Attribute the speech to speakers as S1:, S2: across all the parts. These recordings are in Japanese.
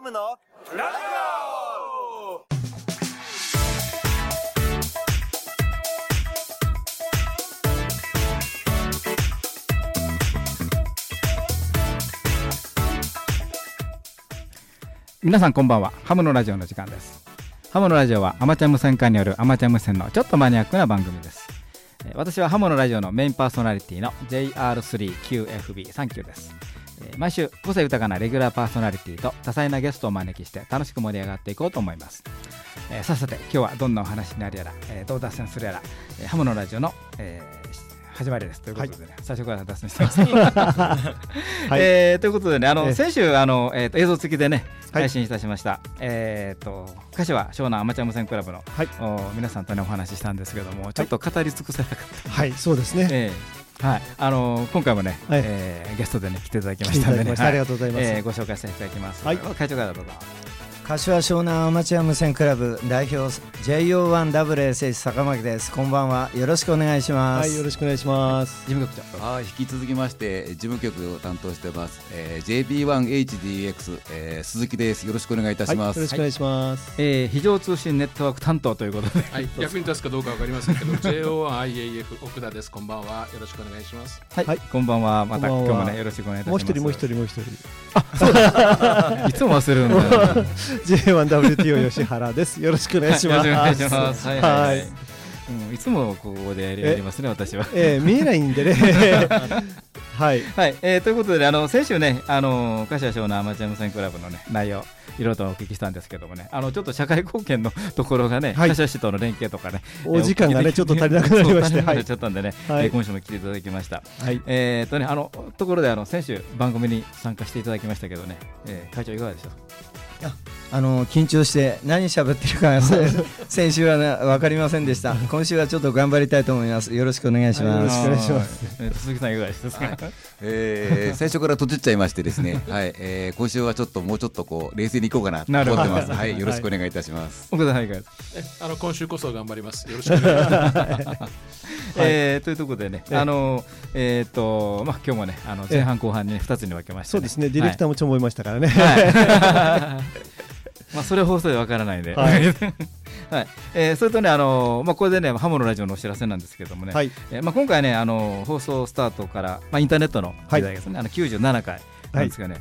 S1: ハムのラジ
S2: 皆さんこんばんは。ハムのラジオの時間です。ハムのラジオはアマチュア無線化によるアマチュア無線のちょっとマニアックな番組です。私はハムのラジオのメインパーソナリティの JR3QFB39 です。えー毎週個性豊かなレギュラーパーソナリティと多彩なゲストをお招きして楽しく盛り上がっていこうと思います、えーさあさて今日はどんなお話になるやら、えーどう脱線するやら、えーハムのラジオの、えー始まりです。ということでね、最初から脱線してます、えーということでねあの、
S3: ええ
S2: 先週あの、えーと映像付きでね
S3: はい。
S2: 配信いたしました、えーと歌詞は湘南アマチュア無線クラブの、
S3: はい。
S2: お皆さんとねお話ししたんですけどもちょっと語り尽くせなかった、
S3: はい、そうですね。
S2: ええはい、あの今回もね、
S3: はい
S2: えーゲストでね来ていただきましたんで。
S3: ありがとうございます。
S2: えーご紹介させていただきます。
S3: はい
S2: 会長からどうぞ。
S4: 柏湘南アマチュア無線クラブ代表 JO1WSH 坂巻ですこんばんはよろしくお願いします、
S3: はい、よろしくお願いします。
S2: 事務局長。
S5: はい、引き続きまして事務局を担当してます、えー、JP1HDX、えー、鈴木ですよろしくお願いいた
S3: はい、よ
S5: します、
S3: ろしくお願いします。
S2: えー非常通信ネットワーク担当ということで、
S6: はい、役に立つかどうかわかりませんけど、JO1IAF 奥田です。こんばんは。よろしくお願いします。
S2: はい、
S3: はい
S2: こんばんは。また今日もねよろしくお願いいたします。
S3: もう一人、もう一人、もう一人。
S2: いつも忘れるんだよ。
S3: J1WTO 吉原です。よろしくお願いします。
S2: よろしくお願いします。はいはい、は
S3: はいい。
S2: うん、いつもここでやりますね私は。
S3: えー、見えないんでね。はい。
S2: はい、えーということでねあの先週ねあの柏湘南アマチュア無線クラブのね内容いろいろとお聞きしたんですけどもねあのちょっと社会貢献の ところがね、
S3: はい
S2: 柏市との連携とかね
S3: お時間がね、ちょっと足りなくなりまして。はい
S2: そう足りなくなっち。ゃったんでね、
S3: はい
S2: えー今週も来ていただきました。
S3: はい。
S2: えーとね、あのところであの先週番組に参加していただきましたけどね、えー会長いかがでした？か。
S4: あの緊張して何喋ってるか先週は、ね、分かりませんでした。今週はちょっと頑張りたいと思います。よろしくお願いします、
S3: はい。よろしくお願いします。
S2: 鈴木さんいかがでしたか。
S5: えー最初から閉じちゃいましてですね、はい。えー、今週はちょっともうちょっとこう冷静にいこうかなと思って
S2: なるほ
S5: ます。
S2: ど
S5: はい。よろしくお願いいたします、
S2: 奥田さんいかがですか？
S6: え、あの今週こそ頑張ります。よろしくお願いします。
S2: えーというところでね、
S3: ええ
S2: あのえっ、とまあ今日もねあの前半後半にね二つに分けまして、
S3: そうですね。ディレクターもちょんぼいましたからね。
S2: はい。まあそれは放送でわからないんで、
S3: は
S2: はいい。えーそれとねあのまあこれでねハモのラジオのお知らせなんですけどもね、
S3: はい。
S2: えーまあ今回ねあの放送スタートからまあインターネットの時代ですね、あの97回なんですがね、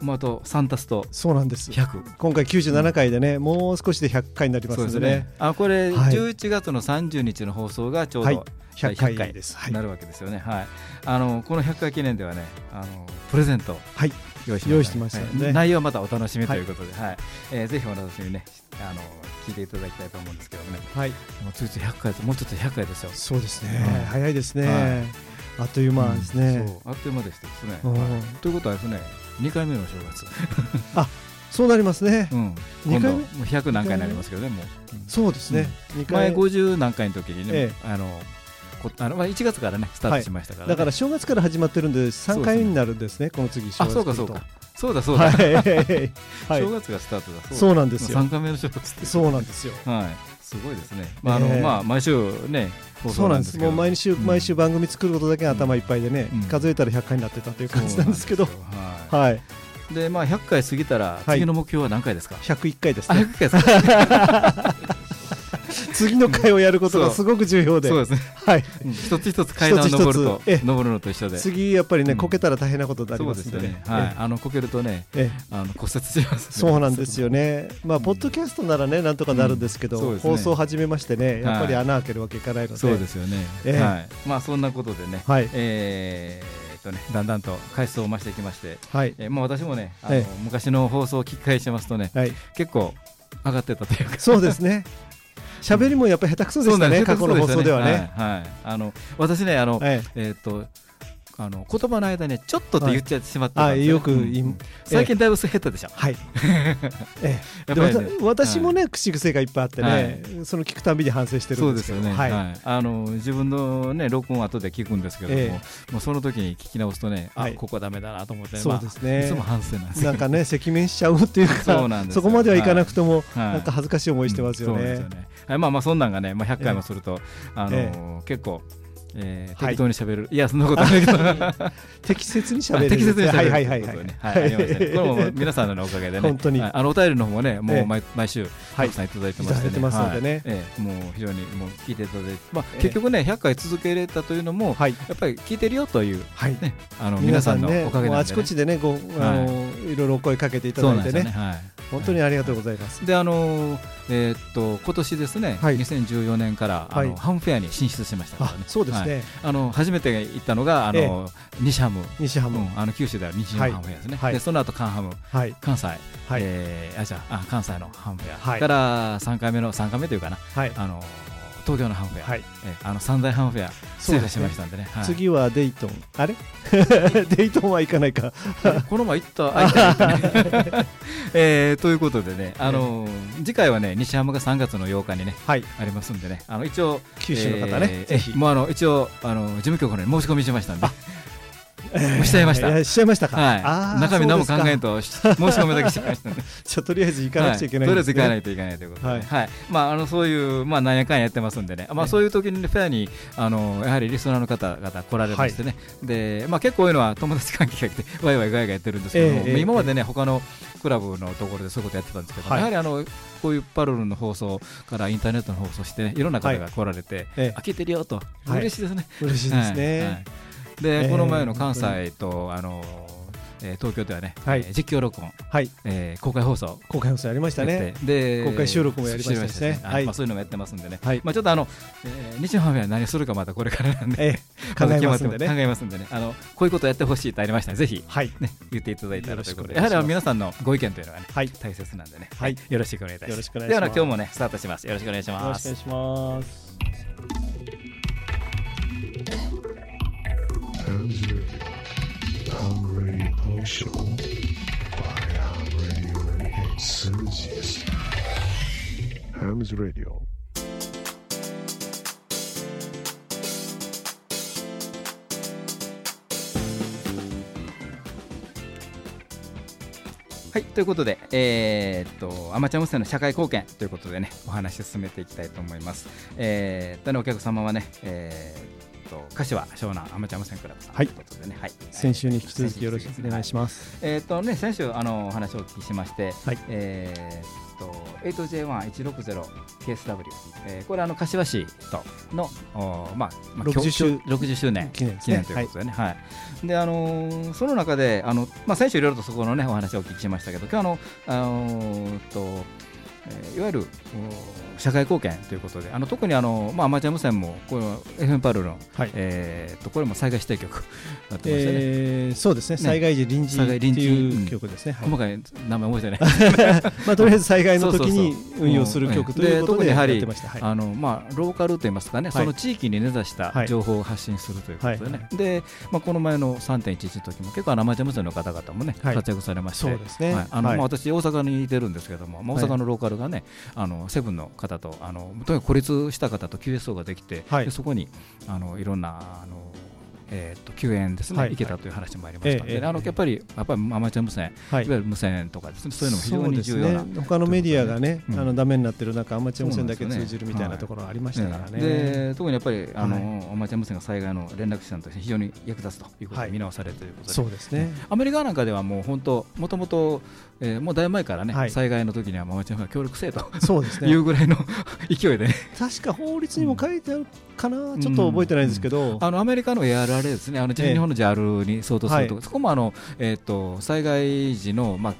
S2: まああと3足すと
S3: そうなんです。
S2: 100。
S3: 今回97回でね、もう少しで100回になりますのでね。。
S2: あこれ
S3: はい
S2: 11月の30日の放送がちょう
S3: はい
S2: ど
S3: 100回です。はい
S2: な。るわけですよね。はい。あのこの100回記念ではね、あのプレゼント
S3: はい。
S2: 用意し
S3: てましたので
S2: はい内容はまたお楽しみということで、はい。えーぜひお楽しみにね、あの聞いていただきたいと思うんですけどもね。
S3: はい。
S2: もうついつい100回もうちょっと100回ですよ。
S3: そうですね
S2: はい。
S3: 早いです
S2: は
S3: ね。あっという間ですね。
S2: そうあっという間でしたですね。
S3: うん
S2: はいということはですね、2回目の正月。
S3: そうなりますね。
S2: うん。今度もう100何回になりますけどね、もう。
S3: そうですね。二
S2: 前
S3: 回
S2: 50何回の時にね、
S3: え
S2: あのこ あのまあ1月からねスタートしましたから、ね。
S3: だから正月から始まってるんで3回目になるんですね。この次正
S2: あ
S3: 月
S2: そうかそうか。そうだそうだ、
S3: はい。は
S2: 正
S3: い。
S2: 月がスタートだ。そう
S3: そうなんですよ。
S2: 3。回目の正月
S3: そうなんですよ。
S2: はい。すごいですね。まああの、
S3: ええ。
S2: まあ毎週ね放
S3: そうなんです。もう毎週
S2: うん。
S3: 毎週番組作ることだけが頭いっぱいでね
S2: うん、
S3: 数えたら100回になってたという感じなんですけど、
S2: はい。
S3: はい。
S2: でまあ100回過ぎたら
S3: はい。
S2: 次の目標は何回ですか、
S3: 101回です
S2: あ
S3: ね。
S2: 100回ですか？
S3: 次の回をやることがすごく重要で。
S2: そう、ですね、
S3: はい。
S2: うん。一つ一つ階段を登ると登るのと一緒で。
S3: 次やっぱりね
S2: うん。
S3: こけたら大変なことになりまんで
S2: ですすよね。
S3: ね。
S2: はい。あのこけるとね
S3: ええ。
S2: あの骨折しますね。
S3: そうなんですよね、まあ、ポッドキャストならね、なんとかなるんですけど、放送を始めましてね、やっぱり穴開けるわけいかないので、
S2: そうですよね、
S3: ええ。
S2: はい。まあそんなことでね、
S3: はい。
S2: えとねだんだんと回数を増してきまして、
S3: はい、
S2: えーまあ私もねあの、
S3: え
S2: 昔の放送を聞き返しますとね
S3: はい、
S2: 結構上がってたというか。
S3: そうですね、喋りもやっぱり下手くそでしたね、過去の放送ではね。
S2: あの私ねあの、
S3: はい
S2: えーっとあの言葉の間にちょっとって言っちゃってしまってたん
S3: あ
S2: よ
S3: よく
S2: うん最近だいぶ減ったでしょ、
S3: はいええ。
S2: ね。
S3: 私もね、口癖がいっぱいあってね、その聞くたびに反省してる
S2: そうん
S3: でけど、
S2: ですすよね、
S3: はい。
S2: はい。あの自分の、ね、録音後で聞くんですけども、
S3: え
S2: もうその時に聞き直すとね、
S3: はい。
S2: あここダメだなと思って、
S3: そうですね。
S2: まあいつも反省なんですよ。
S3: なんかね、赤面しちゃうっていうか、
S2: そうなんですよ。
S3: こまではいかなくても、
S2: はい。
S3: なんか恥ずかしい思いしてますよね。
S2: うんそうです。よね。はい、まあまあそんなんがね、まあ、100回もすると、あの
S3: え
S2: 結構えー
S3: はい。
S2: 適当に喋る、い、やそんなことないけど。
S3: 適切に喋れる。
S2: 適切に喋る。
S3: はいはいはいはい。
S2: ね。はいありましたね。これも皆さんのおかげでね。
S3: 本当に。
S2: はい。あのお便りの方もねも
S3: え。え
S2: う毎毎週
S3: はい。
S2: たくさんいただいてましてね。
S3: いただいてますのでね。
S2: はい。ええ。もう非常にもう聞いていただいてまあ
S3: ええ。
S2: 結局ね100回続けれたというのも
S3: はい。
S2: やっぱり聞いてるよという
S3: はい。
S2: ねあの
S3: 皆
S2: 皆さんのおかげでね。
S3: あちこちでねごあのいろいろお声かけていただいてね。
S2: ね。はい。
S3: 本当にありがとうございます。
S2: であのーえーっと今年ですね、
S3: はい。
S2: 2014年からあの、
S3: はい。
S2: ハムフェアに進出しましたから。
S3: そうですね
S2: はい。あの初めて行ったのがあの、西ハム、
S3: 西ハム。
S2: うん、あの九州である西ハムフェアですね。
S3: はい。
S2: でその後関ハム、
S3: はい。
S2: 関西、
S3: はい。
S2: えーあじゃああ関西のハムフェア、
S3: はい。
S2: から3回目の3回目というかな。
S3: はい。
S2: あの東京のハムフェア、
S3: はい。
S2: えーあの三大ハムフェア制覇しましたんでね。はい。
S3: 次はデイトン。あれ？デイトンは行かないか。
S2: この前行った、あ行った行えーということでね、あのー次回はね、西ハムが3月の8日にね、
S3: はい。
S2: ありますんでね、あの一応、
S3: 九州の方ね。
S2: えー
S3: ぜひ。
S2: もうあの一応あの事務局の方に申し込みしましたんで、しちゃいました。
S3: やしちゃいましたか。
S2: 中身何も考えんとし申し込みだけしちゃいました。んで、
S3: ですかじゃあとりあえず行かなくちゃいけない
S2: とりあえず行かないといけないということで、
S3: は
S2: はい。いまあ、あのそういう、まあ、なんやかんややってますんでね、まあ、そういう時に、ね、フェアにあのやはりリスナーの方々来られましてね、でまあ、結構多いのは友達関係が来て、ワイワイガヤガヤやってるんですけども、今までね、他のクラブのところでそういうことやってたんですけど、
S3: はい。
S2: やはりあのこういうパルルの放送からインターネットの放送して、ね、いろんな方が来られて、
S3: ええ
S2: あ聞いてるよと、
S3: はい
S2: 嬉しいですね。
S3: 嬉しいですね、
S2: はい。はいで、
S3: えー
S2: この前の関西と、あのえー東京ではね、
S3: はい。
S2: えー実況録音、
S3: はい。
S2: えー公開放送
S3: 公開放送やりましたね。
S2: て、で
S3: 公開収録もやりましたしね。
S2: はい。
S3: はい
S2: まあ、そういうのもやってますんでね、
S3: はい。
S2: まあ、ちょっとあの、えー西野ファミは何するかまたこれからなんで、
S3: ええ考えますんでね。
S2: 考えますんでね。あのこういうことやってほしいとありましたらぜひ、
S3: はい。
S2: ね、言っていただいたらということで。やはり皆さんのご意見というのがね、
S3: はい。
S2: 大切なんでね、
S3: はい。
S2: よろしくお願いいたします。では今日もねスタートします。よろしくお願いし
S3: よろ
S2: ます。
S3: しくお願いします
S2: はい、ということで、えーっとアマチュア無線の社会貢献ということでね、お話進めていきたいと思います。えー、でねお客様はね、えーっと柏湘南アマチュア無線クラブさん。と
S3: はい。
S2: いうことでね、はい、
S3: 先週に引き続きよろしくお願いします。
S2: えーっとね、先週あのお話をお聞きしまして、
S3: はい。
S2: えーっと 8J1160KSW、えーこれあの柏市とのおまあ、まあ、
S3: 60周
S2: きょ60周年
S3: 記念
S2: 記念ということでね、はい。であのーその中であの、まあ、先週いろいろとそこのねお話をお聞きしましたけど今日あの、あのとえーいわゆるお社会貢献ということであの特にあの、まあ、アマチュア無線もこの FM パルルの、
S3: はい。
S2: えーっとこれも災害指定曲 なってましてね、
S3: えーそうですね。災害時臨時って
S2: 災害臨時
S3: いう曲ですね。はい。
S2: 細かい名前覚えてない。
S3: まあとりあえず災害の時に運用する曲ということで
S2: で特にやはり
S3: やってました。はい。
S2: あのまあ、ローカルといいますかね、
S3: はい。
S2: その地域に根ざした
S3: はい。
S2: 情報を発信するということでね、
S3: は
S2: でまあ、この前の3.11の時も結構、アマチュア無線の方々もね、
S3: はい。
S2: 活躍されまして、
S3: そうですね。
S2: はい。あの
S3: はい。
S2: まあ、私、大阪にいてるんですけども、まあ、
S3: はい。
S2: 大阪のローカルがね、あのセブンの方とあの、とにかく孤立した方と QSO ができて、
S3: はい。
S2: でそこにあのいろんなあの、えー、と救援ですね、
S3: はい。
S2: 行けたという話もありましたのあのやっぱりやっぱりアマチュア無線、、
S3: はい。い
S2: わゆる無線とかですね、そういうのも非常に重要な。
S3: ね。他のメディアがね、
S2: うん。
S3: あのダメになってる中アマチュア無線だけ通じるみたいなところがありましたからね。
S2: で特にやっぱりあの、
S3: は
S2: アマチュア無線が災害の連絡手段として非常に役立つということ
S3: はい。
S2: で見直されるということで、
S3: そうですね。
S2: アメリカなんかではもう本当もともと、えーもうだいぶ前からね、
S3: はい。
S2: 災害の時にはもうアマチュア無線が協力せえと
S3: そうです
S2: い
S3: ね。
S2: うぐらいの 勢いでね。
S3: 確か法律にも書いてあるかな、ちょっと覚えてないんですけど、
S2: あのアメリカの ARRA ですね。あの
S3: ええ
S2: 日本の JAL に相当すると、
S3: はい。
S2: そこもあの、えー、と災害時の、まあ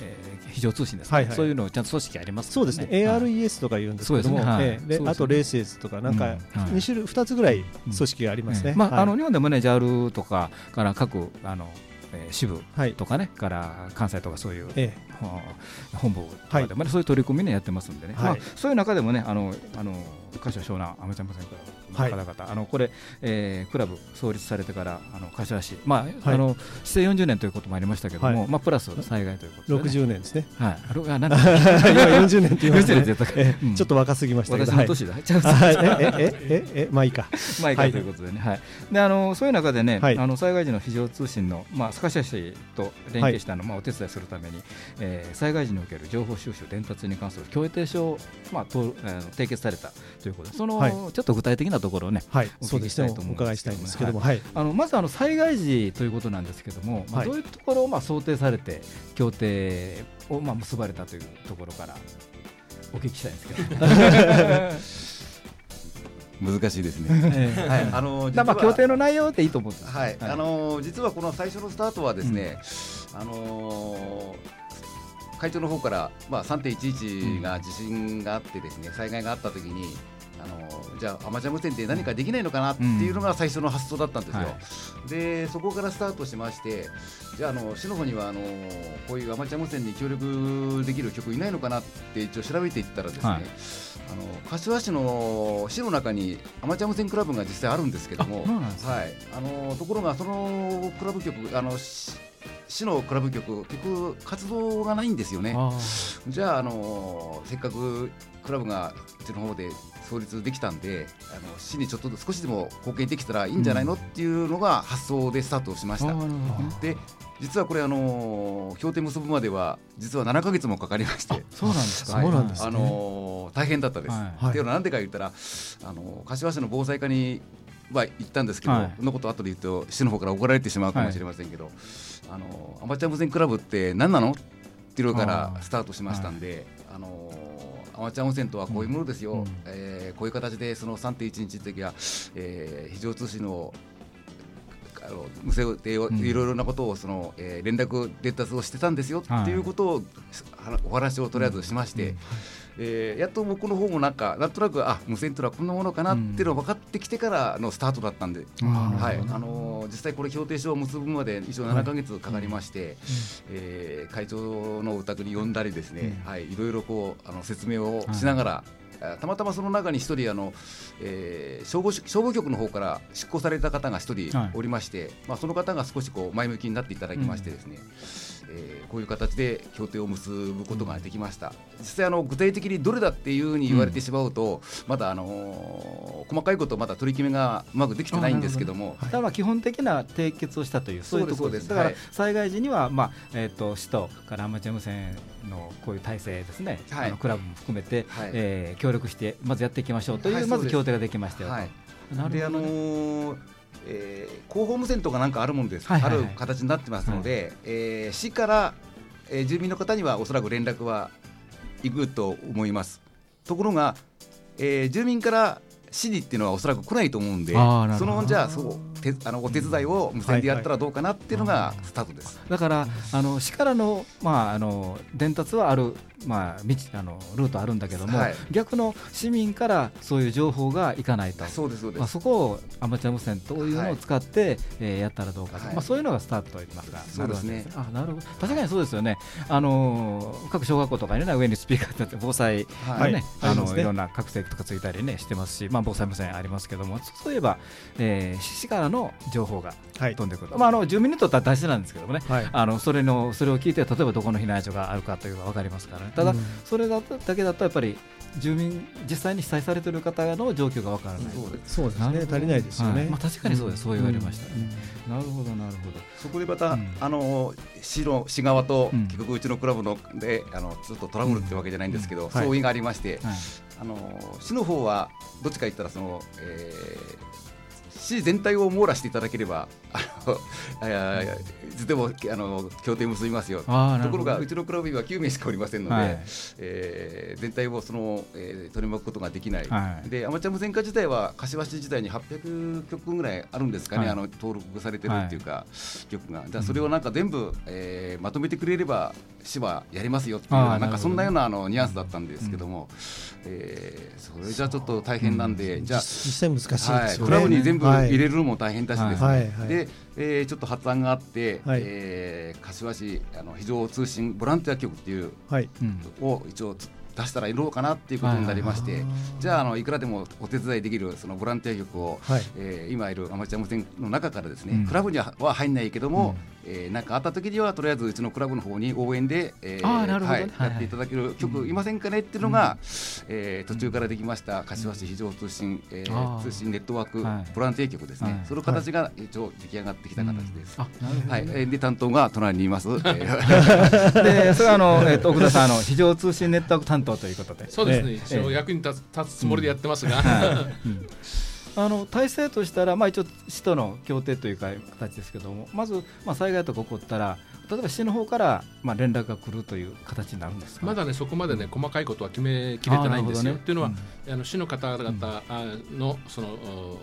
S2: えー非常通信ですね、
S3: はいはい。
S2: そういうのちゃんと組織あります
S3: そうですね、
S2: はい。
S3: ARES とか言うんですけども、
S2: そうですね。
S3: あとレーセーズとか、なんか
S2: うん。はい。
S3: 2種類、2つぐらい組織がありますね。
S2: ええまあ
S3: はい。
S2: あの日本でもね JAL とかから各あの、えー支部
S3: はい。
S2: とかねから関西とかそういう、
S3: え
S2: はあ本部とかで、まあ、そういう取り組みねやってますんでね、
S3: はい。
S2: まあ、そういう中でもねあのあの柏湘南アマチュア無線クラブの方々、あのこれ、えークラブ創立されてからあの柏市、まあ
S3: はい。
S2: あの市政40年ということもありましたけども、
S3: はい。
S2: まあ、プラス災害ということ
S3: え
S2: で、ね、
S3: 60年ですね。
S2: はい、あ
S3: 今40年って言いました
S2: 40年
S3: ねちょっと若すぎました
S2: 私の年だ、ちゃう
S3: はい。えええええまあいいか。
S2: まあいいか
S3: はい。
S2: ということでね、はい。であのそういう中でね、
S3: はい。
S2: あの災害時の非常通信の、まあ、柏市と連携したの、まあ、お手伝いするために、えー災害時における情報収集、伝達に関する協定書を、まあ、とあの締結されたということで。その、
S3: はい。
S2: ちょっと具体的なところをね
S3: はい、
S2: お聞きしたいと思
S3: い
S2: ですけども。
S3: はい、
S2: あのまずあの災害時ということなんですけども、まあ、
S3: はい。
S2: どういうところをまあ想定されて協定をまあ結ばれたというところからお聞きしたいんですけど、
S5: 難しいですね。
S2: ええ。
S5: はい、あの
S2: まあ
S5: 実は
S2: 協定の内容でいいと思うんです
S5: はい、あのー実はこの最初のスタートはですね、あのー会長の方から、まあ、3.11が地震があってですね、災害があったときに、あのーじゃあアマチュア無線で何かできないのかなっていうのが最初の発想だったんですよ。
S2: は
S5: でそこからスタートしましてじゃああの市の方にはあのこういうアマチュア無線に協力できる局いないのかなって一応調べていったらですね、
S2: はい。
S5: あの柏市の市の中にアマチュア無線クラブが実際あるんですけどもはい、あのところがそのクラブ局あの市市のクラブ局結局活動がないんですよね。
S2: あ
S5: じゃあ、あのせっかくクラブがうちの方で創立できたんであの市にちょっと少しでも貢献できたらいいんじゃないの、っていうのが発想でスタートしました。で実はこれ、あの協定結ぶまでは実は7か月もかかりまして。
S2: そうなんですか、
S3: そうなんですね。
S5: あの大変だったです。
S2: はい。
S3: はい。
S5: っていうのはなんでか言ったら、あの柏市の防災課には行ったんですけど、
S2: はい。
S5: そのこと後で言うと市の方から怒られてしまうかもしれませんけど、あのアマチュア無線クラブって何なのっていうのからスタートしましたんで、あのアマチュア無線とはこういうものですよ、
S2: うん。
S5: えーこういう形でその3.1日の時は、えー非常通信のあの無線でいろ
S2: ん
S5: いろなことをその、えー連絡伝達をしてたんですよ
S2: はい。
S5: っていうことを、はお話をとりあえずしまして、えーやっと僕の方もなんかなんとなくあ無線というのはこんなものかなっていうのが分かってきてからのスタートだったんで、
S2: あー
S5: はい。あのー実際これ協定書を結ぶまで一応7か月かかりまして、えー会長のお宅に呼んだりですね、はい、いろいろこうあの説明をしながら、あたまたまその中に一人あの、えー消防消防局の方から執行された方が一人
S2: はい。
S5: おりまして、まあ、その方が少しこう前向きになっていただきましてですね、えーこういう形で協定を結ぶことができました、実際あの具体的にどれだっていうふうに言われてしまうと、まだあのー細かいことまだ取り決めがうまくできてないんですけども。
S2: だからまあ基本的な締結をしたというそういうところです。だから災害時には、まあえー、と市とからアマチュア無線のこういう体制ですね、
S5: はい。
S2: あのクラブも含めて、
S5: はい。
S2: えー協力してまずやっていきましょうという、まず協定ができましたよと、
S5: はい。
S2: なる
S5: であの
S2: ほどね
S5: ーえー広報無線とかなんかあるもんです、
S2: はいはいはい。
S5: ある形になってますので、えー市から、えー住民の方にはおそらく連絡は行くと思います。ところが、えー住民から市にっていうのはおそらく来ないと思うんで、そのじゃあそうてあのお手伝いを無線でやったらどうかなっていうのがスタートです。
S2: だからあの市からの,、まあ、あの伝達はある、まあ、道あのルートあるんだけども、
S5: はい。
S2: 逆の市民からそういう情報がいかないと。
S5: そうですそうです。
S2: まあ、そこをアマチュア無線というのを使って、えーやったらどうかと、
S5: はい。
S2: まあ、そういうのがスタートといいますか、
S5: そうですね。
S2: なるわけあなるほど。確かにそうですよね、あのー各小学校とかに、ね、上にスピーカーってあって防災
S3: はい。
S2: あのいろんな各席とかついたりねしてますし、まあ、防災無線ありますけどもそういえば、えー市からの情報が
S3: はい。
S2: 飛んでくる、まあ、あの住民にとっては大事なんですけどもね、
S3: はい。
S2: あのそれのそれを聞いて例えばどこの避難所があるかというのが分かりますからねただ、
S3: うん。
S2: それだけだとやっぱり住民実際に被災されている方の状況が分からない、
S5: そうです
S3: ね。足りないですよね、
S2: はい。まあ、確かにそうです、そう言われましたね、
S3: うん。
S2: なるほどなるほ
S5: そこでまた、
S2: うん。
S5: あの市の市側と、
S2: うん。
S5: 結局うちのクラブのであのちょっとトラブルってわけじゃないんですけど、
S3: はい。
S5: 相違がありまして、
S2: ど、はい。
S5: あの市の方はどっちか言ったらその、えー市全体を網羅していただければあのいつでもあの協定結びますよところがうちのクラブには9名しかおりませんので、
S2: はい
S5: えー全体をその、えー取り巻くことができない、
S2: はい
S5: でアマチュア無線化自体は柏市自体に800曲ぐらいあるんですかね、
S2: はい
S5: あの登録されてるっていうか、曲が、じゃそれをなんか全部、えーまとめてくれれば市はやりますよっていうなんかそんなようなあのニュアンスだったんですけども、えーそれじゃちょっと大変なんで、じゃ
S3: 実際難しいね、
S5: はい、クラブに全部入れるのも大変だしですね、
S3: はいはい
S5: で、えーちょっと発案があって、
S3: はい。
S5: えー柏市あの非常通信ボランティア局っていう
S3: はい。
S2: うん。
S5: を一応出したらいろうかなっていうことになりまして、じゃああのいくらでもお手伝いできるそのボランティア局を、
S3: はい。
S5: えー今いるアマチュア無線の中からですね、
S2: うん。
S5: クラブにはは入んないけども、えー、なんかあった時にはとりあえずうちのクラブの方に応援で、えー
S2: あーなるほどね。
S5: はいやっていただける曲いませんかねっていうのが、えー途中からできました。柏市非常通信、えー通信ネットワーク
S2: はい。
S5: ボランティア局ですね、
S2: はい。
S5: その形が一応出来上がってきた形です。はい、えーで担当が隣にいます。えー。
S2: でそれはあの、えっと奥田さんあの非常通信ネットワーク担当ということで。
S6: そうですね、
S2: ええ
S6: 一応役に立つ立つつもりでやってますが、
S2: あの体制としたら、まあ、一応市との協定というか形ですけどもまず、まあ、災害とか起こったら例えば市の方から、まあ、連絡が来るという形になるんですか
S6: まだねそこまでね細かいことは決めきれてないんですよ。
S2: あーなるほどね。
S6: っていうのは、あの市の方々あのそのお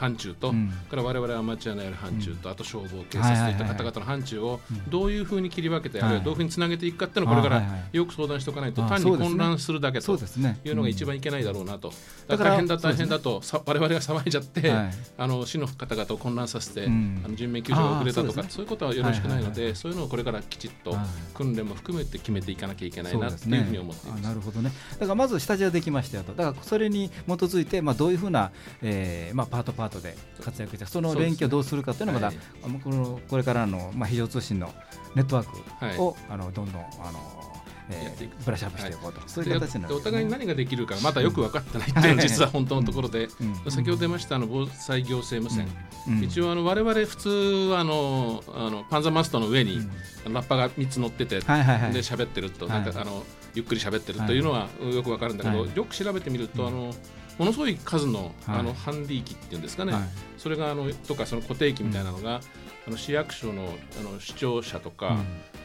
S6: 範疇と、
S2: うん。
S6: から我々アマチュアのやる範疇と、あと消防警
S2: はい
S6: 察といった方々の範疇を
S2: うん。
S6: どういうふうに切り分けて、
S2: はい
S6: あるい。はどういうふうにつなげていくかっていうのをこれからよく相談しておかないと単に混乱するだけと
S2: そうですね。
S6: いうのが一番いけないだろうなと。
S2: だから
S6: 大変だ大変だとさ我々が騒いじゃって、
S2: はい。
S6: あの市の方々を混乱させて、
S2: うん。
S6: あの人命救助が遅れたとか
S2: そう
S6: いうことはよろしくないので、そういうのをこれからきちっと
S2: はい
S6: 訓練も含めて決めていかなきゃいけないなっていうふうに思っています。
S2: あなるほどね。だからまず下地はできましたよと。だからそれに基づいてまあどういうふうな、えー、まあパートパートで活躍してその連携をどうするかっていうのがまだ、
S6: はい。
S2: このこれからのまあ非常通信のネットワークを、あのどんどんあの、え
S6: やっていく。
S2: ー、ブラッシュアップしていこうと、そういう
S6: で
S2: 形になる
S6: お互いに何ができるかまだよく分かってないっていうのが実は本当のところで、
S2: うん。
S6: 先ほど出ましたあの防災行政無線、
S2: うん。
S6: 一応あの我々普通はあのあのパンザーマストの上に、ラッパが3つ乗ってて、
S2: はいはいはい。
S6: で喋ってると、
S2: はい。
S6: なんかあのゆっくり喋ってるというのはよくわかるんだけど、
S2: はい。
S6: よく調べてみると、あのものすごい数の,、
S2: はい。
S6: あのハンディ機っていうんですかね、
S2: はい。
S6: それがあのとかその固定機みたいなのが、あの市役所のあの市庁舎とか、
S2: うん。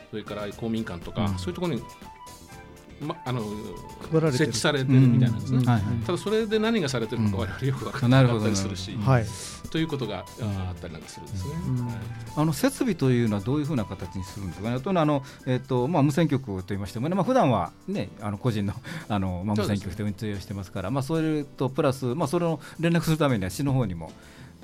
S6: それから公民館とか、
S2: うん。
S6: そういうところに、ま、あの設置されてるみたいなんですね。
S2: はいはい。
S6: ただそれで何がされてるのか
S2: うん。
S6: 我々よく分かって
S2: な
S6: かったりするし、
S2: なる
S3: はい。
S6: ということがああったりなんかするんですね。
S3: うん。
S6: はい。
S2: あの設備というのはどういうふうな形にするんですか。ね。とあのえっ、とまあ無線局と言いましてもね、まあ普段はねあの個人の あのまあ無線局で運営をしてますから、まあそれとプラスまあそれを連絡するためには市の方にも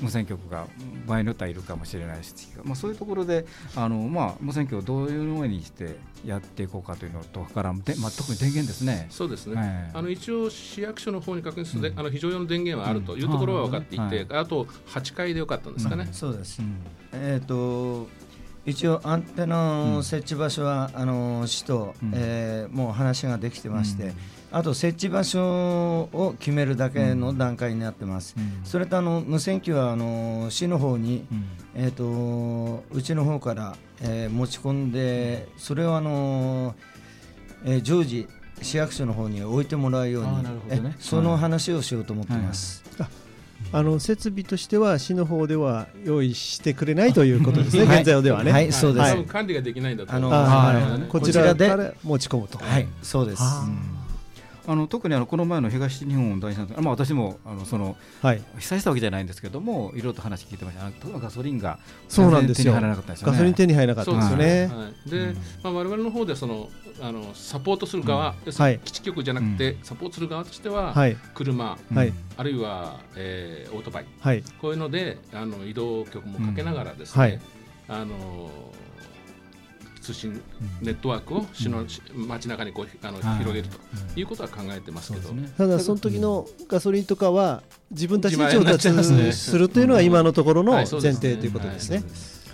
S2: 無線局が場合によってはいるかもしれないし、まあそういうところであのまあ無線局をどういうふうにしてやっていこうかというのとからでまあ特に電源ですね。
S6: そうですね、
S2: はい。
S6: あの一応、市役所の方に確認すると、
S2: うん。
S6: あの非常用の電源はあるというところは分かっていて、
S2: うん。あーなるほ
S6: あと8階でよかったんですかね。
S4: そうです。
S2: うん。
S4: えっ、と一応アンテナの設置場所は、あの市と、
S2: うん。
S4: えーもう話ができてまして、
S2: うん
S4: あと設置場所を決めるだけの段階になってます。
S2: うん。
S4: それとあの無線機はあの市の方に、
S2: うん。
S4: えー、とうちの方から、えー持ち込んでそれをあの、えー常時市役所の方に置いてもらうように
S2: あーなるほどね。
S4: えその話をしようと思ってます。
S3: あの設備としては市の方では用意してくれないということですね、
S4: はい。
S3: 現在ではね。
S4: はい。そうです。
S6: 管理ができないんだと
S4: あの
S3: こち
S4: らで
S3: 持ち込むと。
S4: はい、そうです。
S3: あ
S2: あの特にあのこの前の東日本大震災、まあ、私もあのその
S3: はい、
S2: 被災したわけじゃないんですけども、いろいろと話聞いてました、あの例えばガソリンが
S3: そうなんですよ。
S2: 全然手に入らなかったですよね。
S3: ガソリン手に入らなかったですよね。
S6: はい、で、
S2: うん。
S6: まあ、我々の方でそのあのサポートする側、要する
S3: はい。
S6: に基地局じゃなくて、サポートする側としては、
S3: はい、
S6: 車、
S2: うん
S3: はい。
S6: あるいは、えーオートバイ、
S3: はい、
S6: こういうのであの移動局もかけながらですね、
S3: うんはい。
S6: あの通信ネットワークを市の、街中にこうあの、
S2: はい
S6: 広げるとい。うことは考えてますけど。
S3: ただその時のガソリンとかは自分たちで調達
S6: す
S3: るというのは今のところの前提ということですね。
S6: はい。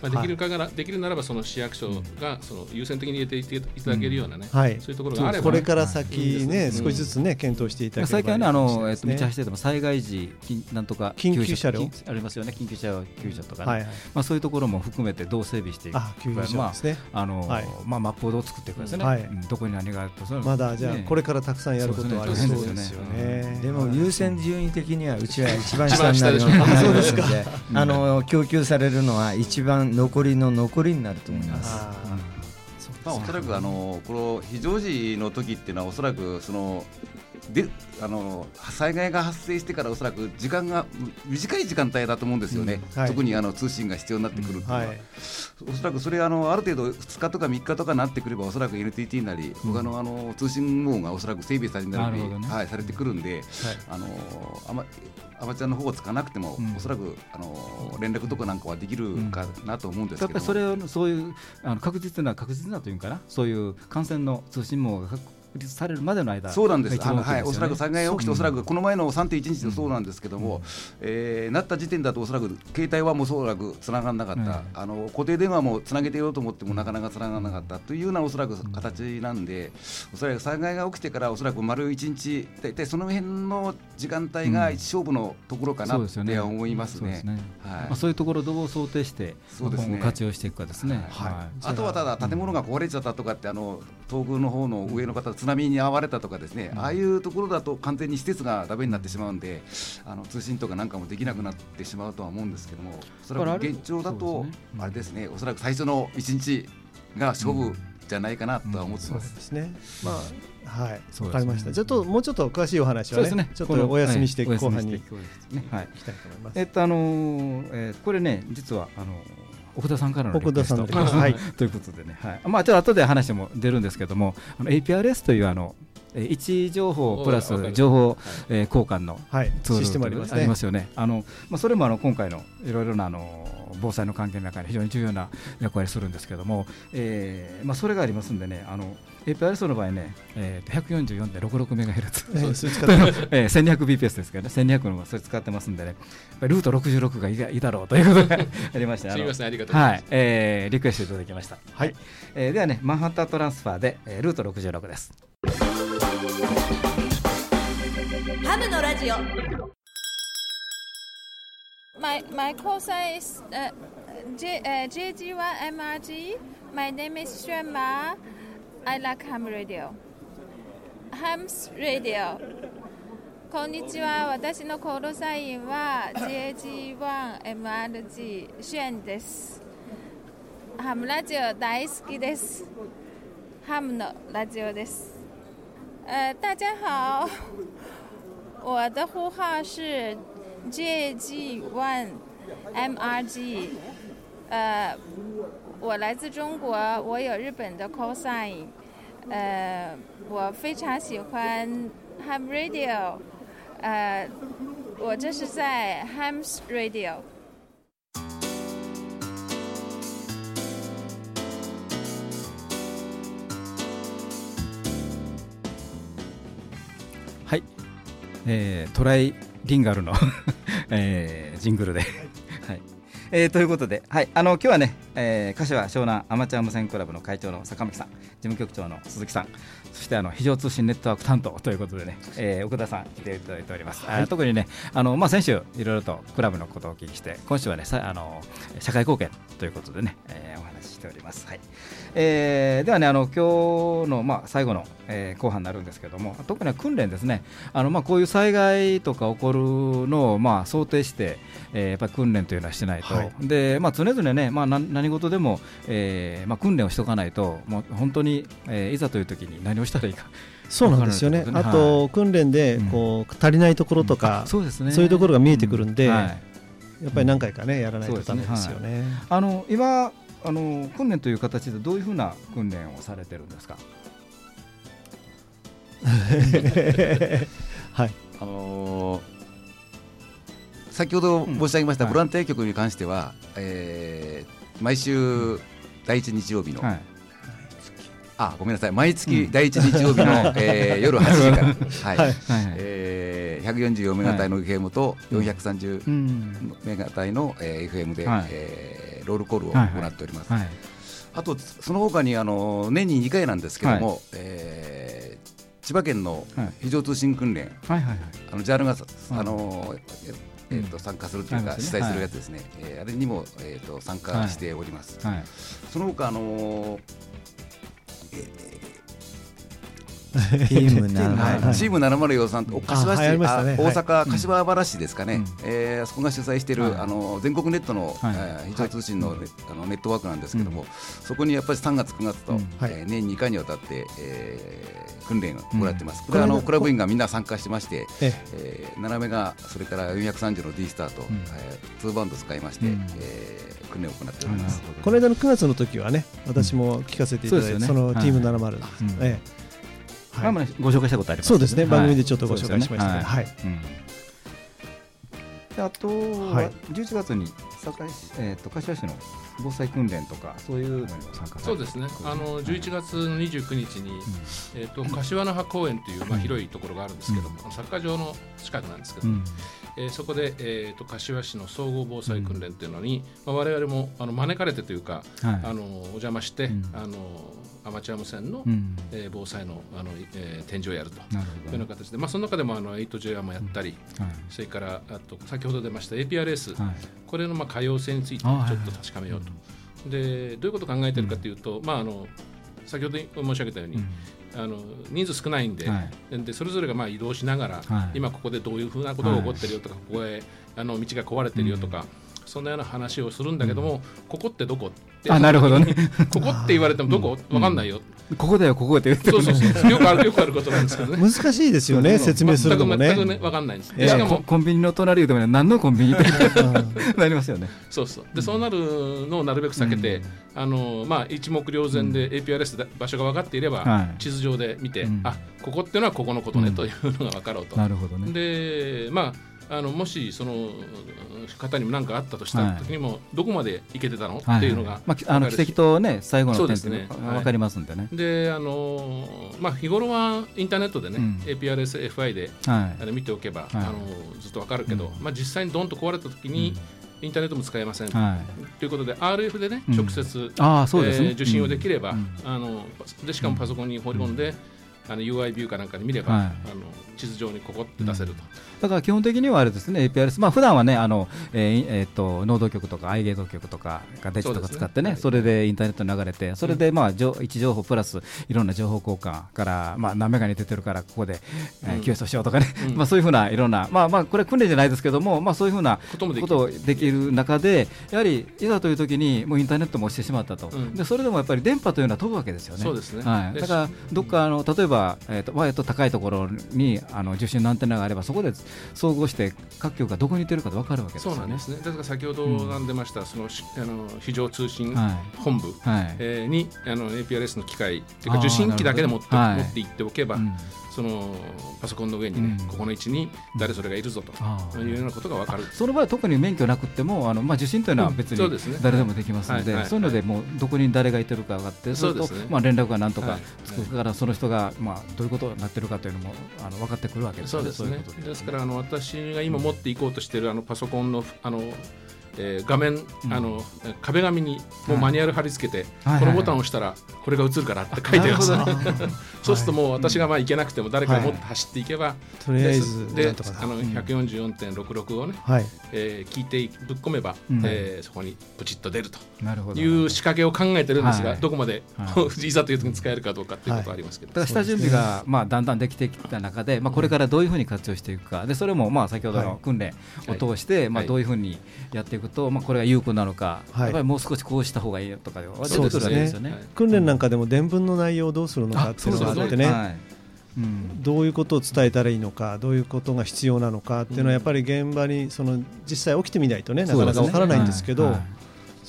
S6: まあ、できるかがら、できるならばその市役所がその優先的に入れていっていただけるようなね、
S3: はい。
S6: そういうところがあれば、
S3: これから先ね、
S6: うん。
S3: 少しずつね検討していただければ
S2: 最近はね、あの、えっと、道走ってても災害時、緊なんとか
S3: 緊急車両。
S2: ありますよね、緊急車両救助とかね、
S3: はいはい。
S2: まあ、そういうところも含めてどう整備していく
S3: あ救急車
S2: ま
S3: ですね。
S2: ああの
S3: はい。
S2: まあ、マップをどう作っていくかですね、
S3: はい。
S2: うん。どこに何があると、
S3: まだじゃあ
S2: ね。
S3: これからたくさんやることはありそうですよね。
S4: でも
S3: はい
S4: 優先順位的にはうちは一番下になるの で、あの供給されるのは一番残りの残りになると思います。
S3: あ
S5: まあ、おそらくあのこの非常時の時っていうのはおそらくそのであの災害が発生してからおそらく時間が短い時間帯だと思うんですよね、
S3: うんはい。
S5: 特にあの通信が必要になってくるっていうのは、
S3: はい。
S5: おそらくそれあのある程度2日とか3日とかなってくればおそらく NTT なり他のあの通信網がおそらく整備されなる
S2: なるほどね。
S5: はい、されてくるんで、あのアマアマチュアの方をつかなくても、
S2: うん。
S5: おそらくあの連絡とかなんかはできるかなと思うんですけども、
S2: やっぱりそれをそういうあの確実な確実なというかな。そういう感染の通信網が確立されるまでの間
S5: そうなんです。
S2: が一番大きい
S5: はい、おそらく災害が起きて、おそらくこの前の3.1日でそうなんですけども、
S2: うん。
S5: えーなった時点だと、おそらく携帯はもうおそらくつながらなかった、
S2: うん。
S5: あの固定電話もつなげてようと思っても、なかなかつながらなかったというようなおそらく形なんで、おそらく災害が起きてから、おそらく丸1日、大体その辺の時間帯が勝負のところかなっ
S2: そうですよね。
S5: て思いますね。
S2: そう
S5: い。
S2: ういうところをどう想定して
S5: そうですね。
S2: 今後活用していくかですね。
S5: はい。
S2: はい。
S5: あとはただ建物が壊れちゃったとかってあの東宮の方の上の方津波に遭われたとかですね、ああいうところだと完全に施設がダメになってしまうんであの通信とかなんかもできなくなってしまうとは思うんですけどもそれは現状だとあれですねおそらく最初の1日が勝負じゃないかなとは思って
S3: そう
S5: ま。
S3: ですすね。まあはい、わかりました。ちょっともうちょっと詳しいお話はね
S2: ね、
S3: ちょっとお休みして後半に行
S2: はいお休みしてね。はい。
S3: きたいと思います。
S2: えっとあのーえーこれね実はあの奥田さんからのリクエスト。
S3: はい。
S2: ということでね、はい、まあちょっと後で話も出るんですけどもあの APRS というあのえー位置情報プラス情報、えー交換の
S3: はい、
S2: ツール
S3: システムあり。ます
S2: よね。あのまあそれもあの今回のいろいろなあの防災の関係の中で非常に重要な役割するんですけども、えーまあそれがありますんでね、あの APRS の場合ね、えー、144.66メガヘルツ。
S3: えーそれ使ってます
S2: えー、1200bps ですけどね、1200のそれ使ってますんでね、ルート66がいいがいいだろうということが ありまして、あの
S6: すみませんありがとうございます
S2: はい、えーリクエストいただきました。
S3: はい、
S2: えーではね、マンハッタントランスファーで、えールート66です。
S7: ハムのラジオ
S8: My my call sign is uh, J uh, JG1MRG. My name is Xuan Ma. I like ham radio. Hams radio. こんにちは。私のコールサインは JG1MRG シュエンです。ハムラジオ大好きです。ハムのラジオです。呃，大家好，我的呼号是 JG One MRG，呃，我来自中国，我有日本的 call sign，呃，我非常喜欢 Ham Radio，呃，我这是在 Hams Radio。
S2: はい、えートライリンガルの、えージングルで。 はいえーということで、はい、あの今日はね、えー、柏湘南アマチュア無線クラブの会長の坂巻さん、事務局長の鈴木さん、そしてあの非常通信ネットワーク担当ということでね、えー奥田さん来ていただいております。あ特にね、あのまあ先週いろいろとクラブのことをお聞きして、今週はね、さあの社会貢献ということでね、えーお話ししております。はい。えーではね、あの今日のまあ最後の、えー後半になるんですけども、特には訓練ですね。あのまあこういう災害とか起こるのをまあ想定して、えーやっぱり訓練というのはしてないと、
S3: はい
S2: でまあ常々ね、まあ何何事でも、えーまあ訓練をしておかないと、もう本当に、えーいざという時に何をしたらいいか。
S3: そうなんですよね。あ
S2: わからないってことね
S3: と訓練でこう足りないところとか、
S2: そうですね。
S3: そういうところが見えてくるんで
S2: うはい
S3: やっぱり何回かねやらないとダメですよね。
S2: あの今あの訓練という形でどういうふうな訓練をされてるんですか？
S3: はい。
S5: あのー先ほど申し上げました
S2: うん
S5: ボランティア局に関しては、えー毎週第一日曜日の、
S2: はい。
S5: あごめんなさい毎月第一日曜日の、えー夜8時から、はい
S3: はい
S2: はい。
S5: えー、144メガ帯の FM と430
S2: うん。
S5: メガ帯の、えー FM で、
S2: はい
S5: えーロールコールを
S2: はいはい
S5: 行っております。
S2: はい。
S5: あとその他にあの年に2回なんですけども、えー千葉県の
S2: はい
S5: 非常通信訓練、
S2: はいはいはい。
S5: あの JAL がさ、
S2: うん
S5: あのええーと参加するというか、
S2: ありますね
S5: 主催するやつですね、えーあれにも、えー、と参加しております。
S2: はい。
S5: その他あのー
S4: チーム
S5: 703と柏市、
S3: ね。
S5: 大阪柏原市ですかね、
S2: うん。
S5: えーあそこが主催している、
S2: はい。
S5: あの全国ネットの、
S2: はい。
S5: えー非常通信の,、あのネットワークなんですけども、そこにやっぱり3月9月と、
S2: うん。
S3: はい。
S5: えー年2回にわたって、えー訓練を行ってます、
S2: うん。
S5: これはあのクラブ員がみんな参加してまして、
S3: え
S5: え。ー、斜めがそれから430の D スターと、
S2: うん。
S5: えー、2バウンド使いまして、
S2: うん。
S5: えー訓練を行っております。
S3: この間の9月の時はね私も聞かせていただいて、
S2: ね。
S3: そのチーム70、
S2: うん。
S3: ええ。はい
S2: 前もねご紹介したことあります。
S3: そうですね、
S2: はい。
S3: 番組でちょっとご紹介しました。ね。はい。
S2: うん。であと
S3: は
S2: はい。11月に堺市、えー、と柏市の防災訓練とかそういうのにも参加
S6: そうですね。あの11月の29日に、えっ、と柏の葉公園というまあ広いところがあるんですけども、サッカー場の近くなんですけど、
S2: うん。
S6: えーそこでえっ、と柏市の総合防災訓練っていうのに、まあ我々もあの招かれてというか、
S2: はい。
S6: あのお邪魔して、
S2: うん。
S6: あのアマチュア無線の、
S2: うん。
S6: えー防災のあの、えー展示をやると。いうような形で、まあ、その中でもあの 8J もやったり、
S2: はい。
S6: それからあと先ほど出ました APRS、
S2: はい。
S6: これのまあ可用性についてちょっと確かめようと。でどういうことを考えているかというと、まあ、あの先ほど申し上げたように、あの人数少ないんで,、
S2: は
S6: でそれぞれがまあ移動しながら、
S2: はい。
S6: 今ここでどういうふうなことが起こってるよとか、ここへあの道が壊れてるよとか、そんなような話をするんだけども、ここってどこ？って
S2: あなるほどね。
S6: ここって言われてもどこ、わかんないよ、
S2: ここだよここって言って
S6: そうそうそう。よくあるよくあることなんですけどね。
S3: 難しいですよね説明するのもね。
S6: 全く全くね分かんないんです。
S3: え
S6: しかも
S2: ココンビニの隣でもね何のコンビニって なりますよね。
S6: そうそう。でそうなるのをなるべく避けて、あのまあ、一目瞭然で APRS で場所が分かっていれば、
S2: はい。
S6: 地図上で見て、
S2: うん。
S6: あここっていうのはここのことね、
S2: うん。
S6: というのが分かろうと。
S2: なるほどね。
S6: でまああのもしその方にも何かあったとした
S2: はい。
S6: 時にも、どこまで行けてたの、
S2: はい。
S6: っていうのが
S2: まあ、あの奇跡とね最後の点って
S6: ね。
S2: 分かりますんでね。
S6: であのまあ日頃はインターネットでね、
S2: うん。
S6: APRSFI で
S2: はい。
S6: あの見ておけば、
S2: はい。
S6: あのずっと分かるけど、まあ、実際にドンと壊れた時に、インターネットも使えません、
S2: はい。
S6: ということで RF でね
S2: うん。
S6: 直接、
S2: ああそうですね、
S6: えー受信をできれば、
S2: うん。
S6: あのでしかもパソコンに放り込んで、あの UI ビューかなんかに見れば、
S2: はい。
S6: あの地図上にここって出せると、
S2: だから基本的にはあれですね APRS まあ普段はねあの、えーえー、とノード局とかアイゲート局とかがデジとか使ってね。それでインターネットに流れてそれでまあ情位置情報プラスいろんな情報交換からまあ何メガに出てるからここで、え
S6: うん。
S2: ー、QS をしようとかね、
S6: うん。
S2: まあそういうふうないろんなまあまあこれ訓練じゃないですけどもまあそういうふうな
S6: こと
S2: をできる中でやはりいざという時にもうインターネットも落ちてしまったと、
S6: うん。
S2: でそれでもやっぱり電波というのは飛ぶわけですよね。
S6: そうですね。
S2: はい、
S6: で
S2: だからどっかあの例えば、えー、と割と高いところにあの受信のアンテナがあればそこで総合して各局がどこにいてるかで分かるわけですよね。
S6: そうなんですね。ですから先ほどなん出ました、そのしあの非常通信
S2: は
S6: 本部、
S2: はい。
S6: えーにあの APRS の機械というか受信機だけで持って,、持って行っておけば、
S2: うん
S6: そのパソコンの上にね、
S2: うん。
S6: ここの位置に誰それがいるぞというようなことが分かる。
S2: その場合は特に免許なくてもあの、まあ、受信というのは別に誰でもできますので、そういうのでもうどこに誰がいてるか分かってそれと
S6: そうですね
S2: まあ、連絡がなんとか
S6: はい。
S2: つくから、その人が、まあ、どういうことになってるかというのもあの分かってくるわけですよね。
S6: そうですね。ですからあの私が今持っていこうとしているあのパソコンのあの、えー画面、
S2: うん。
S6: あの壁紙にもうマニュアル貼り付けて、
S2: はい。
S6: このボタンを押したらこれが映るからって書いてます、そうするともう私がまあ行けなくても誰かが持って走っていけば、
S3: とりあえず
S6: であの144.66をね、
S3: はい。
S6: えー聞いてぶっ込めば、
S2: うん。
S6: えーそこにプチッと出ると。
S2: なるほど。
S6: いう仕掛けを考えてるんですが、
S2: はい。
S6: どこまで、、
S2: はい。
S6: ざという時に使えるかどうかっていうことはありますけど、
S2: 下準備が、まあ、だんだんできてきた中で、まあ、これからどういうふうに活用していくか。でそれもまあ先ほどの訓練を通して、まあ、
S6: はい。
S2: どういうふうにやっていくと、まあ、これが有効なのか、
S3: はい。
S2: やっぱりもう少しこうした方がいいよとか出てくるわけ
S3: そうですね。
S2: ですよね。
S3: 訓練なんかでも伝聞の内容をどうするのかっていうのがあってね、
S2: はい。うん。
S3: どういうことを伝えたらいいのかどういうことが必要なのかっていうのはやっぱり現場にその実際起きてみないとねなかなかわからないんですけど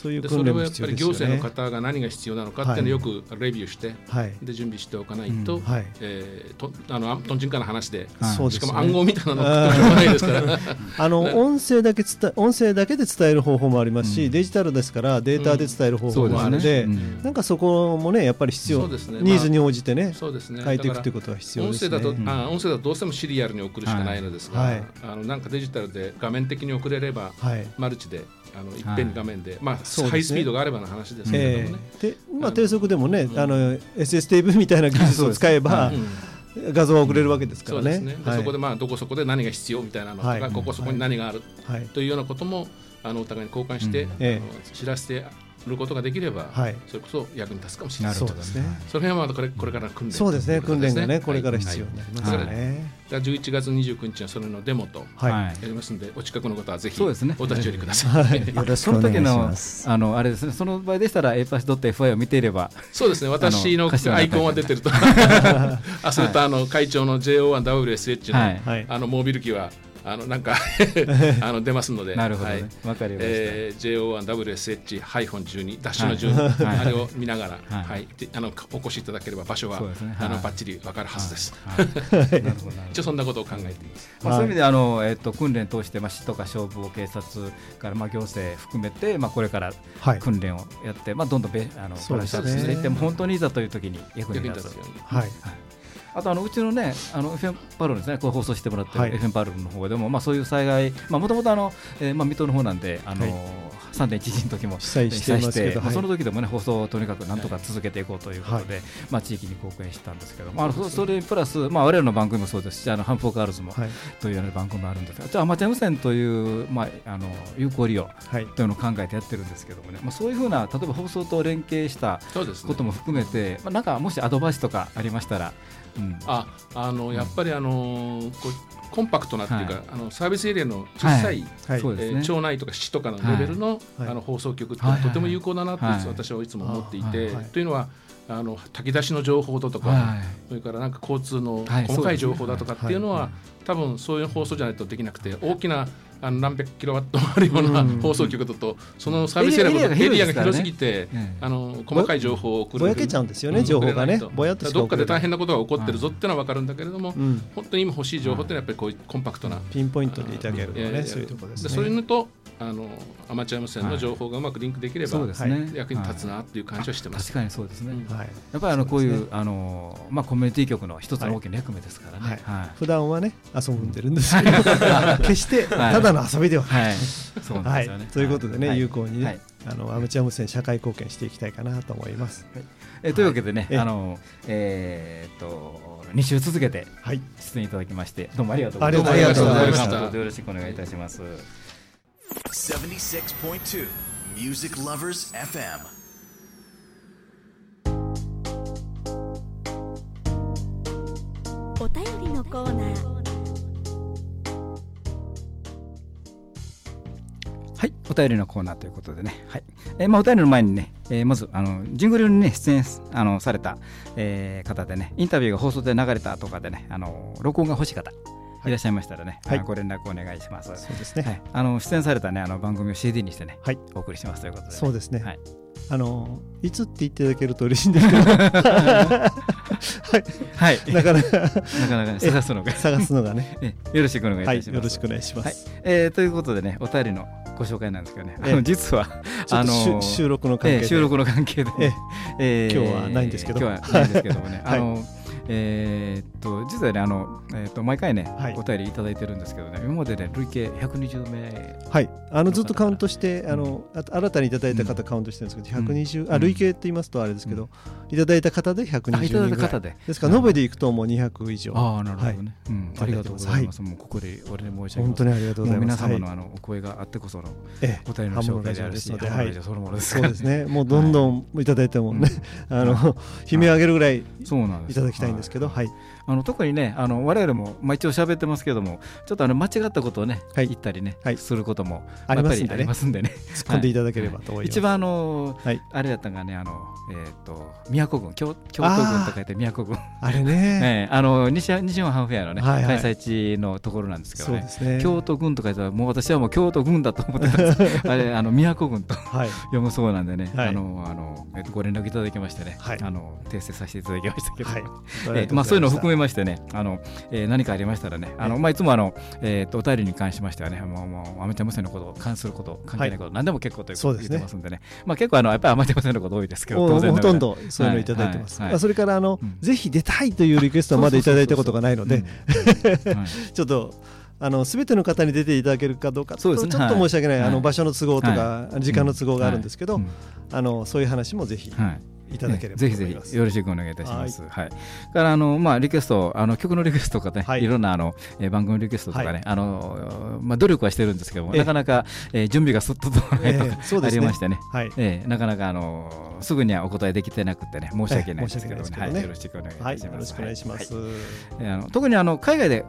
S3: そういう
S6: でそれ
S3: 訓練も
S6: はやっぱり
S3: 必要ですよね。
S6: 行政の方が何が必要なのかっていうのをよくレビューして、
S3: はい。
S6: で準備しておかないと、
S2: うん
S3: はい。
S6: えーとあのとんちんかな話で、
S2: はい
S6: しかも暗号みたいなのをないですから。
S3: あの 音声だけ伝え音声だけで伝える方法もありますし、
S2: うん。
S3: デジタルですからデータで伝える方法もあるので、
S2: そうですね。うん。
S3: なんかそこもねやっぱり必要、
S6: ね。
S3: ニーズに応じてね、
S6: そうですね。
S3: 変えていくということは必要ですね。
S6: 音声だと、
S2: うん。
S6: あ音声だとどうしてもシリアルに送るしかないのですが、
S3: はい。
S6: あのなんかデジタルで画面的に送れれば、
S3: はい。
S6: マルチであのいっぺんに画面で、まあ
S3: そうですね。
S6: ハイスピードがあればの話ですけれど
S3: え
S6: もね。
S3: えでまあ、
S6: うん
S3: 低速でもね、
S6: うん。
S3: あの SSTV みたいな技術を使えば、
S6: うん。
S3: 画像は送れるわけですからね。
S6: そうですね、で
S3: はい。
S6: そこでまあどこそこで何が必要みたいなのとか、
S3: はい。
S6: ここそこに何がある
S3: はい。
S6: というようなこともあのお互いに交換して、
S2: うん。
S3: ええ。
S6: あの知らせてることができれば、
S3: はい。
S6: それこそ役に立つかもしれない。
S2: なるほど
S3: そうですね。
S6: その辺はまだこれこれからの訓練
S3: そうですね、訓練がね、
S6: はい。
S3: これから必要になりますよ
S6: はい。
S3: ね。
S6: じゃあ11月29日はそれのデモとやりますんで、お近くの方はぜひ
S2: そうですね。
S6: お立ち寄りください。
S4: よろし
S2: そ
S4: くお願いし
S2: の時の
S4: ます。
S2: あのあれですねその場合でしたら a p a s f i を見ていれば
S6: そうですね、私のアイコンは出てると、あそれとあの会長の JO1WSH の,、
S2: はい。
S3: はい。
S6: あのモービル機は、あのなんか あの出ますので、
S2: なるほどね。
S6: はい。
S2: わ、かりました。
S6: えー、JO1WSH-12 ダッシュの順、
S2: はい
S6: あれを見ながら、
S2: は
S6: はい。い。であのお越しいただければ場所は、
S2: ね。はい。
S6: あのバッチリわかるはずです。一応そんなことを考えています。
S2: まあ、そういう意味であの、えっと訓練通して、まあ、市とか消防、警察から、まあ、行政含めて、まあ、これから
S3: はい。
S2: 訓練をやって、まあ、どんどんべあのブ
S3: そうですね。
S2: ラッシュアップしていっても、本当にいざという時に役に
S6: 役に
S2: 立つ
S6: 立つように。
S3: はい
S2: あとあのうちのね、あの FM パルルですね、こう放送してもらってる
S3: はい。
S2: FM パルルの方でも、まあそういう災害、まあもともとあの、えー、まあ水戸の方なんで、あの、
S3: はい
S2: 3.11の時も
S3: 被災してますけどはい
S2: 被災まあその時でもね放送をとにかくなんとか続けていこうということで、まあ地域に貢献したんですけど、まあそそれプラスまあ我々の番組もそうですし、あのハンフォーガールズも
S3: はい。
S2: というような番組もあるんですが、じゃあアマチュア無線というまああの有効利用
S3: はい。
S2: というのを考えてやってるんですけどもね、まあそういうふうな例えば放送と連携したことも含めて、まあなんかもしアドバイスとかありましたら、うん、
S6: ああのやっぱりあのーこうコンパクトなっていうか、
S2: はい。
S6: あのサービスエリアの小さい、
S3: はい。
S2: そうですね。
S6: えー町内とか市とかのレベルの,、
S3: はい。
S6: あの放送局って
S2: はいはい。
S6: とても有効だなと
S2: はい。
S6: 私はいつも思っていて、
S3: はい。はい。
S6: というのはあの炊き出しの情報だとか、
S2: はい。
S6: それからなんか交通の
S2: はい。
S6: 細かい情報だとかっていうのは、
S3: はい。
S6: 多分そういう放送じゃないとできなくて大きなあの何百キロワットもあるような
S3: うん。
S6: 放送局だとそのサービスエリア
S2: エリアが広す
S6: ぎて、
S2: ええ。
S6: あの細かい情報を送る
S3: ぼやけちゃうんですよね情報がね。ぼやっと
S6: どっかで大変なことが起こってるぞっていうのは分かるんだけれども、
S3: うん。
S6: 本当に今欲しい情報っていうのはやっぱりこういうコンパクトな、
S3: ピンポイントでいただけるの
S6: ええ
S3: ねそういうところですね。
S6: そういうのとあのアマチュア無線の情報がうまくリンクできれば、
S2: そうですね。
S6: 役に立つなっていう感じはしてます。
S2: 確かにそうですね。
S6: うん。
S3: はい。
S2: やっぱりあのこういうあのまあコミュニティ局の一つの大きな役目ですからね。はい。
S3: 普段はね遊んでるんですけど。決してただの遊びではない
S2: はい。そうなん
S3: はい
S2: ですよね。
S3: ということでね
S2: はい
S3: 有効にね
S2: はい
S3: あのアマチュア無線社会貢献していきたいかなと思います
S2: えというわけでね、
S3: ええ
S2: あのえーっと2週続けて
S3: はい
S2: 出演いただきましてどうもありがとうございます。
S3: ありがとうございました
S2: どうもよろしくお願いいたします。
S9: 76.2 Music Lovers FM.
S7: お便りのコーナー
S2: はい、お便りのコーナーということでね、はい。えーまあ、お便りの前にね、えーまずあのジングルに、ね、出演すあのされた、えー方でね、インタビューが放送で流れたとかでね、あの録音が欲しい方、い。らっしゃいましたらね、
S3: はい。
S2: ご連絡お願いします。
S3: そうですね。
S2: はい、あの出演された、ね、あの番組を CD にしてね、
S3: はい。
S2: お送りしますということで、ね、
S3: そうですね。
S2: はい。
S3: あのいつって言っていただけると嬉しいんですけど
S2: はい、
S3: なかなか
S2: なかなか、ね、探すのが。
S3: 探すのがね。
S2: えよろしくお願いします。
S3: よろしくお願いしま
S2: はい。
S3: す
S2: えーということでね、お便りのご紹介なんですけどね、あ
S3: え。え
S2: の実は、
S3: ちょっとしゅ
S2: の
S3: 収録の関係で。
S2: ええ収録の関係で、
S3: え
S2: え。ー
S3: 今日はないんですけど。
S2: 今日はないんですけどもね、
S3: はい。
S2: あのえーっと実はねあの、えーっと毎回ね、
S3: はい。
S2: お便りいただいてるんですけどね今までね累計120名。
S3: はい、あのずっとカウントして、あのあ新たにいただいた方カウントしてるんですけど、120、あ累計って言いますとあれですけど、いただいた方で120
S2: あいただい。
S3: 人ぐらい
S2: た方で。
S3: ですから、延べでいくともう200以上。
S2: ああなるほどね、
S3: はい。
S2: うん、ありがとうございます、もうここで俺で申し上げます。
S3: 本当にありがとうございます。
S2: 皆様の,、
S3: はい
S2: あのお声があってこその
S3: ええ。
S2: お便りの紹介であるし、
S3: ハムのラジオですのではい。
S2: そのものです
S3: そうですね、もうどんどんいただいてもね、あの悲鳴上げるぐらいい。ただきたいんですけど、はい、
S2: あの特にね、あの我々も、まあ、一応喋ってますけども、ちょっとあの間違ったことをね、
S3: はい。
S2: 言ったりね、
S3: はい。
S2: することも
S3: ありますんでね。
S2: やっぱりありますんでね、
S3: 突っ込んでいただければと思います。
S2: 一番あの、
S3: はい。
S2: あれだったのがね、あのえっ、と宮古郡京、京都郡と書いて宮古郡、
S3: あれね、
S2: ええあの西西日本ハンフェアのね、
S3: はいはい。
S2: 開催地のところなんですけどね。
S3: ね。
S2: 京都郡と書いてもう私はもう京都郡だと思ってたんです。あれあの宮古郡と
S3: はい、
S2: 読むそうなんでね、
S3: はい。
S2: あのあのえっとご連絡いただきましてね、
S3: はい。
S2: あの訂正させていただきましたけど、
S3: はい。
S2: えーまあ、そういうのを含め
S3: め
S2: ましてね、あのえー何かありましたらね、あのまあ、いつもあの、えー、とお便りに関しましてはね、もうもうアマチュア無線のこと、関すること、関係ないこと、何でも結構ということ
S3: ですね。
S2: ってますんでね、まあ、結構あの、やっぱりアマチュア無線のこと多いですけど、
S3: ほとんどそういうのいただいてます。
S2: はい
S3: それからあの、
S2: うん。
S3: ぜひ出たいというリクエストはまだいただいたことがないので、ちょっとあの全ての方に出ていただけるかどうかちょっと申し訳ない、
S2: はい。
S3: あの場所の都合とか、時間の都合があるんですけど、
S2: うん。
S3: あのそういう話もぜひ
S2: はい。
S3: いただければと
S2: ぜひ。ぜひよろしくお願いいたします。はい。からあのまあリクエストあの曲のリクエストとかね、
S3: はい。
S2: い、ろんなあの、えー番組リクエストとかね、
S3: はい。
S2: あのまあ努力はしてるんですけども、
S3: ええ。
S2: なかなか、えー準備がすっと整わないとか、
S3: ええそうですね。
S2: ありましてね。
S3: はい、
S2: ええなかなかあのすぐにはお答えできてなくてね申し訳ないんですけど,、
S3: ね。
S2: はい、よろしくお願いします。
S3: よろしくお願いします。
S2: はい。えーあの特にあの海外で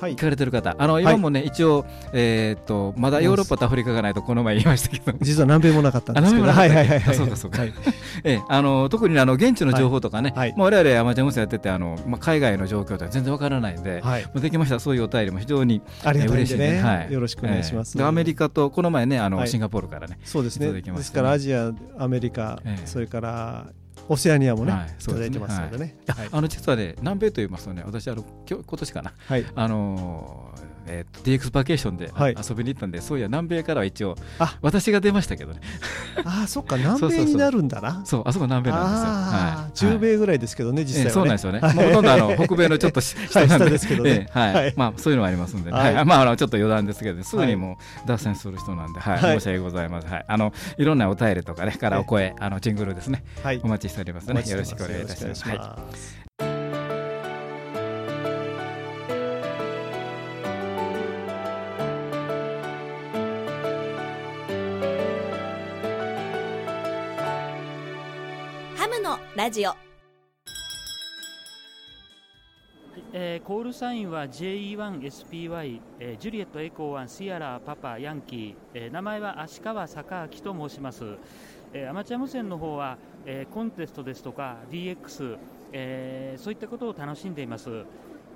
S2: 行かれてる方、あの今もね、一応、えっとまだヨーロッパとアフリカがないとこの前言いましたけど、
S3: 実は南米もなかったんですけど、
S2: はいはいはいはい、そうかそうか、えあの特にあの現地の情報とかね、はい。まあ我々アマチュア無線やっててあのまあ海外の状況って全然わからないんで、はい、できました。そういうお便りも非常に
S3: ありがたいですね、はい、よろしくお願いします。
S2: アメリカとこの前ねあのシンガポールからね、
S3: そうですね。ですからアジア、アメリカ、それからオセアニアもね、はい、いただいてますのでね。
S2: はい、あの実はね、南米と言いますとね、私あの今今年かな、はい、あのーえー、DX バケーションで遊びに行ったんで、そういや南米からは一応私が出ましたけどね。
S3: ああそっか南米になるんだな。
S2: そうあそこ南米なんですよ、は
S3: い、10米ぐらいですけどね実際は、ね。
S2: そうなんですよね、ほとんどあの北米のちょっと 下
S3: なんですけどね、
S2: はい。まあ、そういうのはありますんで、はい。まあ、あのちょっと余談ですけど、すぐにもう脱線する人なんで、はい。申し訳ございません、はい、あのいろんなお便りとかねからお声、あのジングルですね、お待ちしておりますね。よろしくお願いいたします。
S7: ラジオ。
S10: えー、コールサインは JE1SPY、えー、ジュリエットエコー1シアラパパヤンキー、えー、名前は足川坂明と申します、えー、アマチュア無線の方は、えー、コンテストですとか DX、えー、そういったことを楽しんでいます、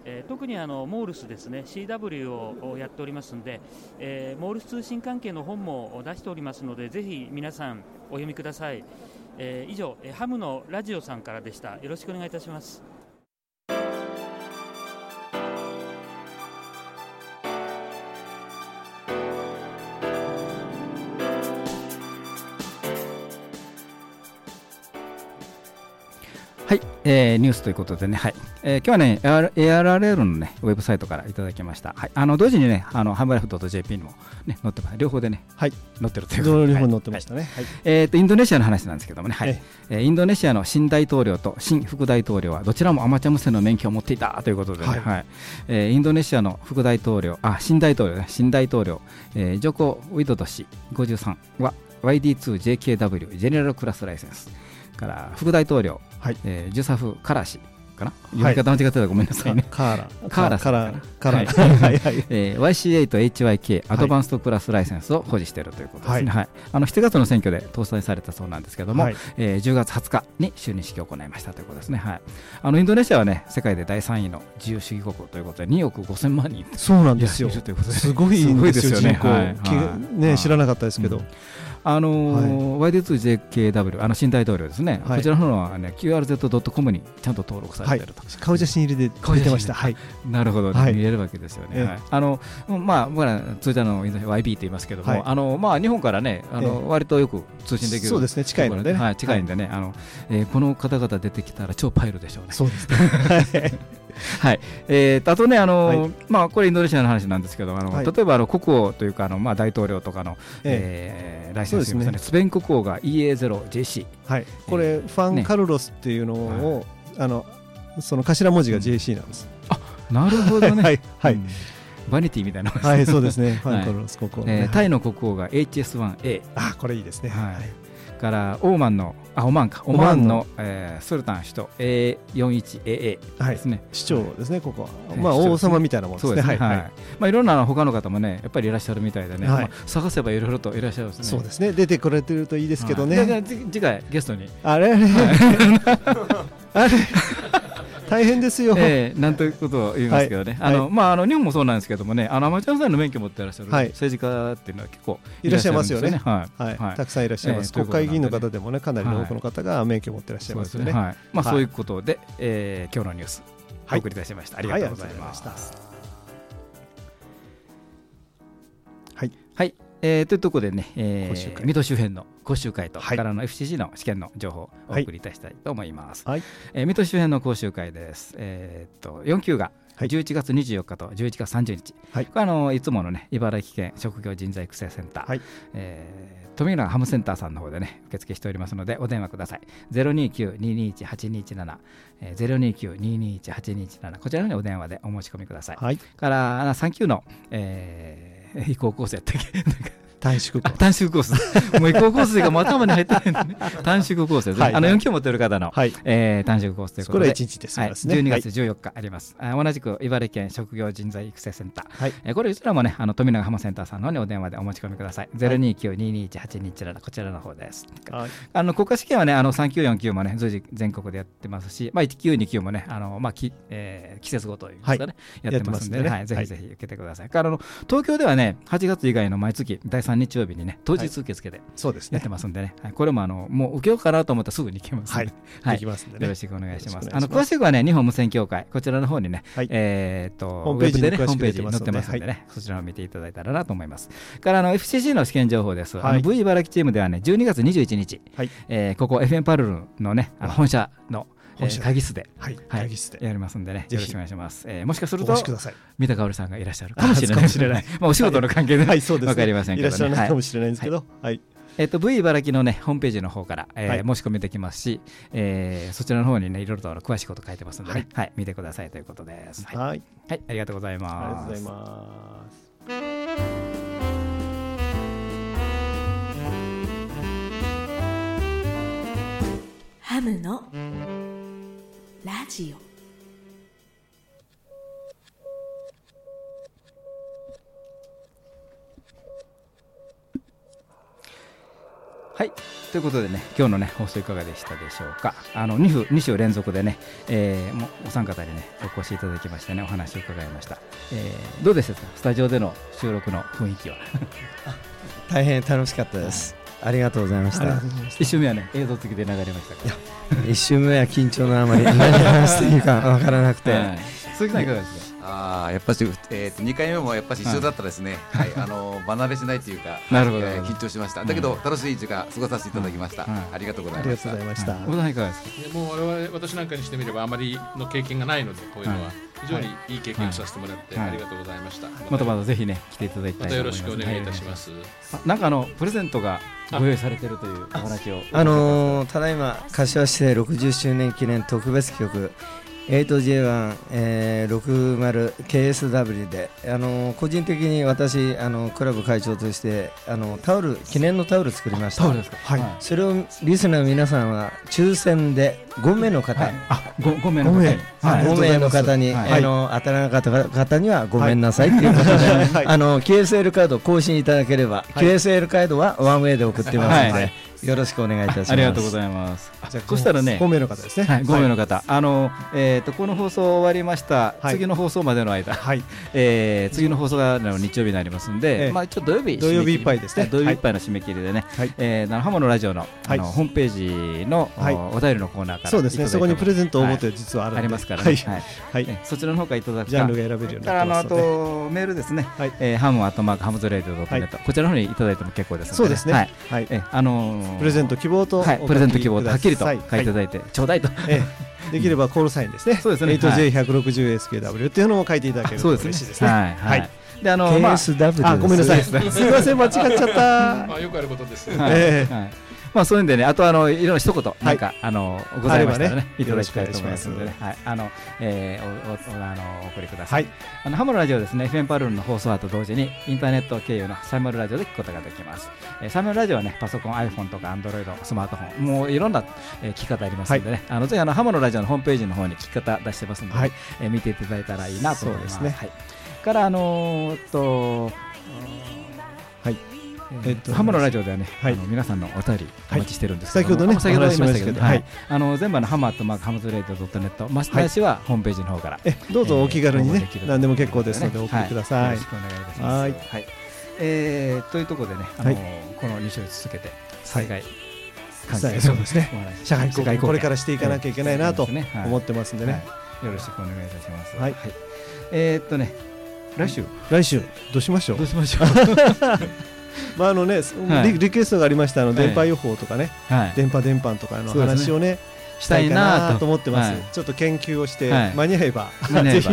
S10: えー、特にあのモールスですね CW をやっておりますので、えー、モールス通信関係の本も出しておりますのでぜひ皆さんお読みください。えー、以上、ハムのラジオさんからでした。よろしくお願いいたします。
S2: はい、えー、ニュースということでね、はい。えー、今日はね、ARRL の、ね、ウェブサイトからいただきました。はい、あの同時にね、あのハムライフ .jp にも、ね、載ってます。両方でね、はい、載ってるということ
S3: で。両方載ってましたね。はい、
S2: えっ、と、インドネシアの話なんですけどもね、はい、えー、インドネシアの新大統領と新副大統領はどちらもアマチュア無線の免許を持っていたということでね、はい。はい、えー、インドネシアの副大統領、あ、新大統領ね、新大統領、えー、ジョコ・ウィドド氏53は YD2JKW ジェネラルクラスライセンス。から副大統領、はいえー、ジュサフ・カラ氏かな？読み方間違ってたらごめんなさいね。
S3: カーラ。
S2: カーラ
S3: カーラ。カーラ。
S2: はい はい。えー、YCA と HYK アドバンストクラスライセンスを保持しているということですね。はい。あの7月の選挙で当選されたそうなんですけども、はい、えー、10月20日に就任式を行いましたということですね。はい。あのインドネシアはね世界で第3位の自由主義国ということで2億5000万人
S3: そうなんですよ。すごいんですよね。ね知らなかったですけど。
S2: あのー、YD2JKW あの新大統領ですね、はい、こちらのはね QRZ.com にちゃんと登録されてると、はい、
S3: 顔写真入れて出てました、はい、
S2: なるほど、ね、見れるわけですよね、はい、あのまあ僕ら通常の YB と言いますけども、あのまあ日本からねあの、割とよく通信できる。
S3: そうですね。近いので、
S2: はい、近いんでね、あのえー、この方々出てきたら超パイルでしょうね。
S3: そうですね
S2: はい、えー、あとね、あの、はい、まあ、これインドネシアの話なんですけど、あの、はい、例えばあの国王というか、あの、まあ、大統領とかの、ええー、ライセンスですね、スペイン国王が EA0JC。
S3: はい、これ、ファンカルロスっていうのを、ね、あの、その頭文字が JC なんです。
S2: うん、あ、なるほどね。
S3: はい、はい。うん
S2: バニティみたいな、
S3: はい、そうですね。ファンカルロス国王、
S2: えー、タイの国王が HS1A。
S3: あ、これいいですね。はい。
S2: からオーマンのあオマンか。オマンの、えー、スルタン首都。A41AA ですね、
S3: 市長ですねここは、まあ王様みたいなもんですね。はい、
S2: まあいろんな他の方もねやっぱりいらっしゃるみたいでね、まあ、探せばいろいろといらっしゃるですね。
S3: そうですね。出てくれてるといいですけどね、
S2: 次回ゲストに。
S3: あれ？あれ？大変ですよ、
S2: えー、なんということを言いますけどね、はい、あの、はい、まあ、あの日本もそうなんですけどもね、あのアマチュア無線の免許を持っていらっしゃる政治家っていうのは結構
S3: いらっしゃいますよね、はい、はい、たくさんいらっしゃいます、えー、国会議員の方でもね、かなりの多くの方が免許を持っていらっしゃいますよね。はい。
S2: まあ、そういうことで、えー、今日のニュース、お送りいたしました。ありがとうございました。はい、はい。えー、というところでね、えー、水戸周辺の講習会と、はい、からの FCC の試験の情報をお送りいたしたいと思います。はい、えー、水戸周辺の講習会です。えー、っと4級が11月24日と11月30日、はい、これあのいつものね茨城県職業人材育成センター、はい。えー、富永ハムセンターさんの方でね受付しておりますのでお電話ください。029-221-8217、えー、029-221-8217こちらにお電話でお申し込みください、はい、から3級の、えー、高校生って
S3: 短縮コース。
S2: 短縮コース。もう移行コースがもう頭に入ってないんでね。短縮コースですね、
S3: はい。
S2: あの4級持ってる方の、
S3: はい。
S2: えー短縮コースということで。
S3: これは一日ですね。
S2: はい、12
S3: はい。
S2: 月14日あります、あ同じく茨城県職業人材育成センター、
S3: はい。
S2: えーこれいつらもねあの富永ハモセンターさんの方にお電話でお持ち込みください。029-221-8217こちらの方です。
S3: はい。
S2: あの国家試験はねあの3級4級もね随時全国でやってますし、まあ、1級2級もねあの、まあきえー季節ごというかね、
S3: はい。
S2: やってますんで,、ね。
S3: やってますんでね。
S2: はい、ぜひぜひ受けてください、からあの東京ではね8月以外の毎月第3日曜日にね当日受付で
S3: そうですね。
S2: やってますんでね、はい。これもあのもう受けようかなと思ったらすぐに行けます
S3: はい。できますんでね。
S2: よろしくお願いします。あの詳しくはね日本無線協会こちらの方にね、
S3: はい。
S2: えーっと
S3: ホームページに
S2: ウェブでねホームページに載ってますんでね、そちらを見ていただいたらなと思います。からあの FCC の試験情報です、あ
S3: はい。
S2: の V 茨城チームではね12月21日、
S3: はい。
S2: えーここ FM パルルのねあの本社のえ
S3: 本社
S2: ー会議室で、
S3: はい会議室で。
S2: やりますんでね、よろしくお願いします。えーもしかする
S3: お
S2: と
S3: 越しください、
S2: 三田香織さんがいらっしゃるかもしれない。
S3: かもしれない。
S2: まあ、お仕事の関係で、
S3: はいそうですね。
S2: わかりませんけどね。
S3: いらっしゃらない
S2: はい。
S3: かもしれないんですけど。はい。
S2: えっと、V 茨城のね、ホームページの方から、えー
S3: はい。
S2: 申し込みできますし、えーそちらの方にね、いろいろと詳しいこと書いてますので、ね。
S3: は
S2: はい。い、見てくださいということです。はい、
S3: はい。
S2: はい。ありがとうござい
S3: ありがとう
S2: ます。
S3: ございます。
S7: ハムのラジオ
S2: はい、ということでね、今日のね、放送いかがでしたでしょうか？あの 2, 2週連続でね、えーもうお三方にね、お越しいただきましてね、お話を伺いました。えーどうでしたか、スタジオでの収録の雰囲気は。
S4: 大変楽しかったです。ありがとうございました。
S2: 1週目はね、映像付きで流れましたから。
S4: 一周目は緊張のあまり何話していいかわからなくて、
S2: はい鈴木さんいかがですか？
S5: ああやっぱし、えー、と2回目もやっぱし一緒だったらですね、はいあの離れしないというか、
S2: なるほど
S5: えー緊張しました。だけど、楽しい時間過ごさせていただきました。
S2: はい
S5: ありがとうござ
S3: ありが
S5: いました。
S3: とうございました、
S2: 小田さんいかがですか？
S6: でもう我々私なんかにしてみればあまりの経験がないのでこういうのは非常にいい経験をさせてもらって
S2: はい
S6: ありがとうございました。
S2: またまたぜひね、来ていただきたいと
S6: またよろ
S2: 思います。
S6: しくお願いいたします。
S2: あなんかあのプレゼントがご用意されてるというお話を。
S4: あのーただいま柏市政60周年記念特別曲 8J1、えー、60KSW で、あのー個人的に私あのクラブ会長としてあのタオル記念のタオル作りました
S2: タオルですか？
S3: はい
S4: それをリスナーの皆さんは抽選で5名の方、
S2: はい。あ、ご5名の方に。
S3: ご名
S4: 5名の方に、
S2: はい。
S4: あの当たらなかった方にはごめんなさいということで、
S3: はい。
S4: あの QSL カードを更新いただければ、
S3: はい。
S4: QSL カードはワンウェイで送ってますので、
S2: はい。
S4: よろしくお願いいたします。
S2: ありがとうございます。
S3: じゃあ
S2: そしたらね
S3: 5名の方ですね。
S2: はい、5名の方、あの、えっ、と、この放送終わりました、
S3: はい。
S2: 次の放送までの間、
S3: はい。
S2: えー次の放送がの日曜日になりますんで、
S3: ええ。
S2: まあ、ちょっと土曜日、
S3: 土曜日いっぱいですね。
S2: はい。土曜日いっぱいの締め切りでね、
S3: はい。
S2: えー、ハモのラジオの、あの、
S3: はい。
S2: ホームページの、
S3: はい。
S2: おお便りのコーナーから。
S3: そうですね。そこにプレゼント応募って
S2: はい。
S3: 実はある
S2: ありますからね。
S3: はい。
S2: はい。
S3: はい。
S2: えそちらの方からいただくか。
S3: ジャンルが選べるように
S2: からあのあ
S3: なってますので。
S2: とメールですね、
S3: はい。
S2: えーハムアットマークハムズレイドドットネット、こちらの方にいただいても結構ですので、
S3: そうですね。
S2: はい、
S3: はい。
S2: えあのー
S3: プレゼント希望と
S2: はい、プレゼント希望とはっきりと書いていた
S3: だ
S2: だいて、ちょうだいと。
S3: ええ。できればコールサインですね。
S2: そうですね。
S3: 8J160SKW っていうのも書いていただけると
S2: そうですね。
S3: 嬉しいですね。
S2: はい、はい。で、あの、まあ、
S4: KSW
S3: あごめんなさい。す
S2: です
S3: いません。間違っちゃった。
S6: まあよくあることです。
S2: はい。
S3: ええ。
S2: はいまあそういうんでね、あとあのいろいろ一言、
S3: い
S2: なんかあのございましたらね
S3: ね、
S2: いただきたいと思いますのでね、はい、あの、えー、おおおあのお送りください。
S3: はい
S2: あのハモのラジオですね、FM パルルンの放送と同時にインターネット経由のサイマルラジオで聞くことができます。えー、サイマルラジオはね、パソコン、iPhone とか Android、スマートフォン、もういろんな、えー、聞き方ありますのでね、あのぜひあのハモのラジオのホームページの方に聞き方出してますので、
S3: はい
S2: えー見ていただいたらいいなと思います。
S3: ね
S2: はい。からあのと。
S3: はい
S2: えっと、ハムのラジオではね、
S3: はい。
S2: あの皆さんのお便りお待ちしてるんですけども、
S3: 先ほどね
S2: あ先ほど言いましたけど、は
S3: お話ししましたけど。はい。い、
S2: あの全部あのハマーとマークハムズレイドドットネット、マスター氏はホームページの方から、
S3: えどうぞお気軽にね何でも結構ですのでお送りください。
S2: はよろしくお願いいたします。
S3: はい。
S2: はい。えーというところでね、あの
S3: はい。
S2: この2週続けて災害関係
S3: はいそうですね。社会貢献これから
S2: し
S3: していかなきゃいけないなと思ってますんでね。
S2: よろしくお願いいたします。
S3: はい。
S2: えーっとね、来週。
S3: 来週どうしましょう？
S2: どうしましょう？
S3: まああのね
S2: はい。
S3: リリクエストがありましたあの
S2: はい。
S3: 電波予報とかね。
S2: はい。
S3: 電波電波とかの話をね
S2: したいなと。
S3: と思ってます、
S2: はい。
S3: ちょっと研究をして、
S2: はい。
S3: 間に合えば。ぜひ。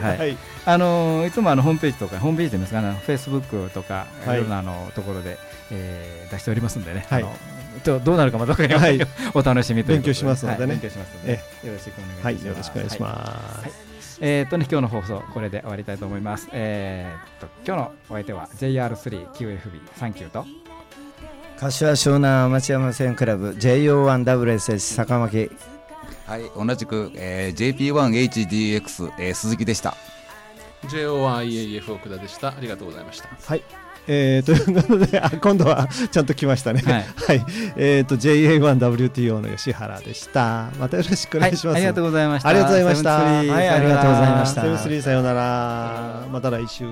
S2: はい。
S3: はい。
S2: あのーいつもあのホームページとかホームページでですかね、フェイスブックとか、
S3: はい。
S2: いろんなあのところで、えー出しておりますんでね、
S3: はい。
S2: どうなるかもどうかに
S11: はい。
S2: お楽しみということで。
S11: 勉強しますのでね。
S2: はい。勉強しますので、よろしくお願いします。
S11: はい。よろしくお願いします。
S2: はいえーっとね今日の放送これで終わりたいと思います。えーっと今日のお相手は JR3QFB サンキューと
S4: 柏湘南アマチュア無線クラブ JO1WSS 坂巻
S5: はい、同じく、えー、JP1HDX、えー、鈴木でした。
S6: JO1EAF 奥田でしたありがとうございました
S11: はい。えー、ということで、あ今度はちゃんと来ましたね。
S2: はい
S11: はい。えっ、と、JA1WTO の吉原でした。またよろしくお願いします。
S2: はいありがとうございました
S11: ありがとうございました。
S4: はいありがとうございました
S11: セブンスリーさようなら。また来週。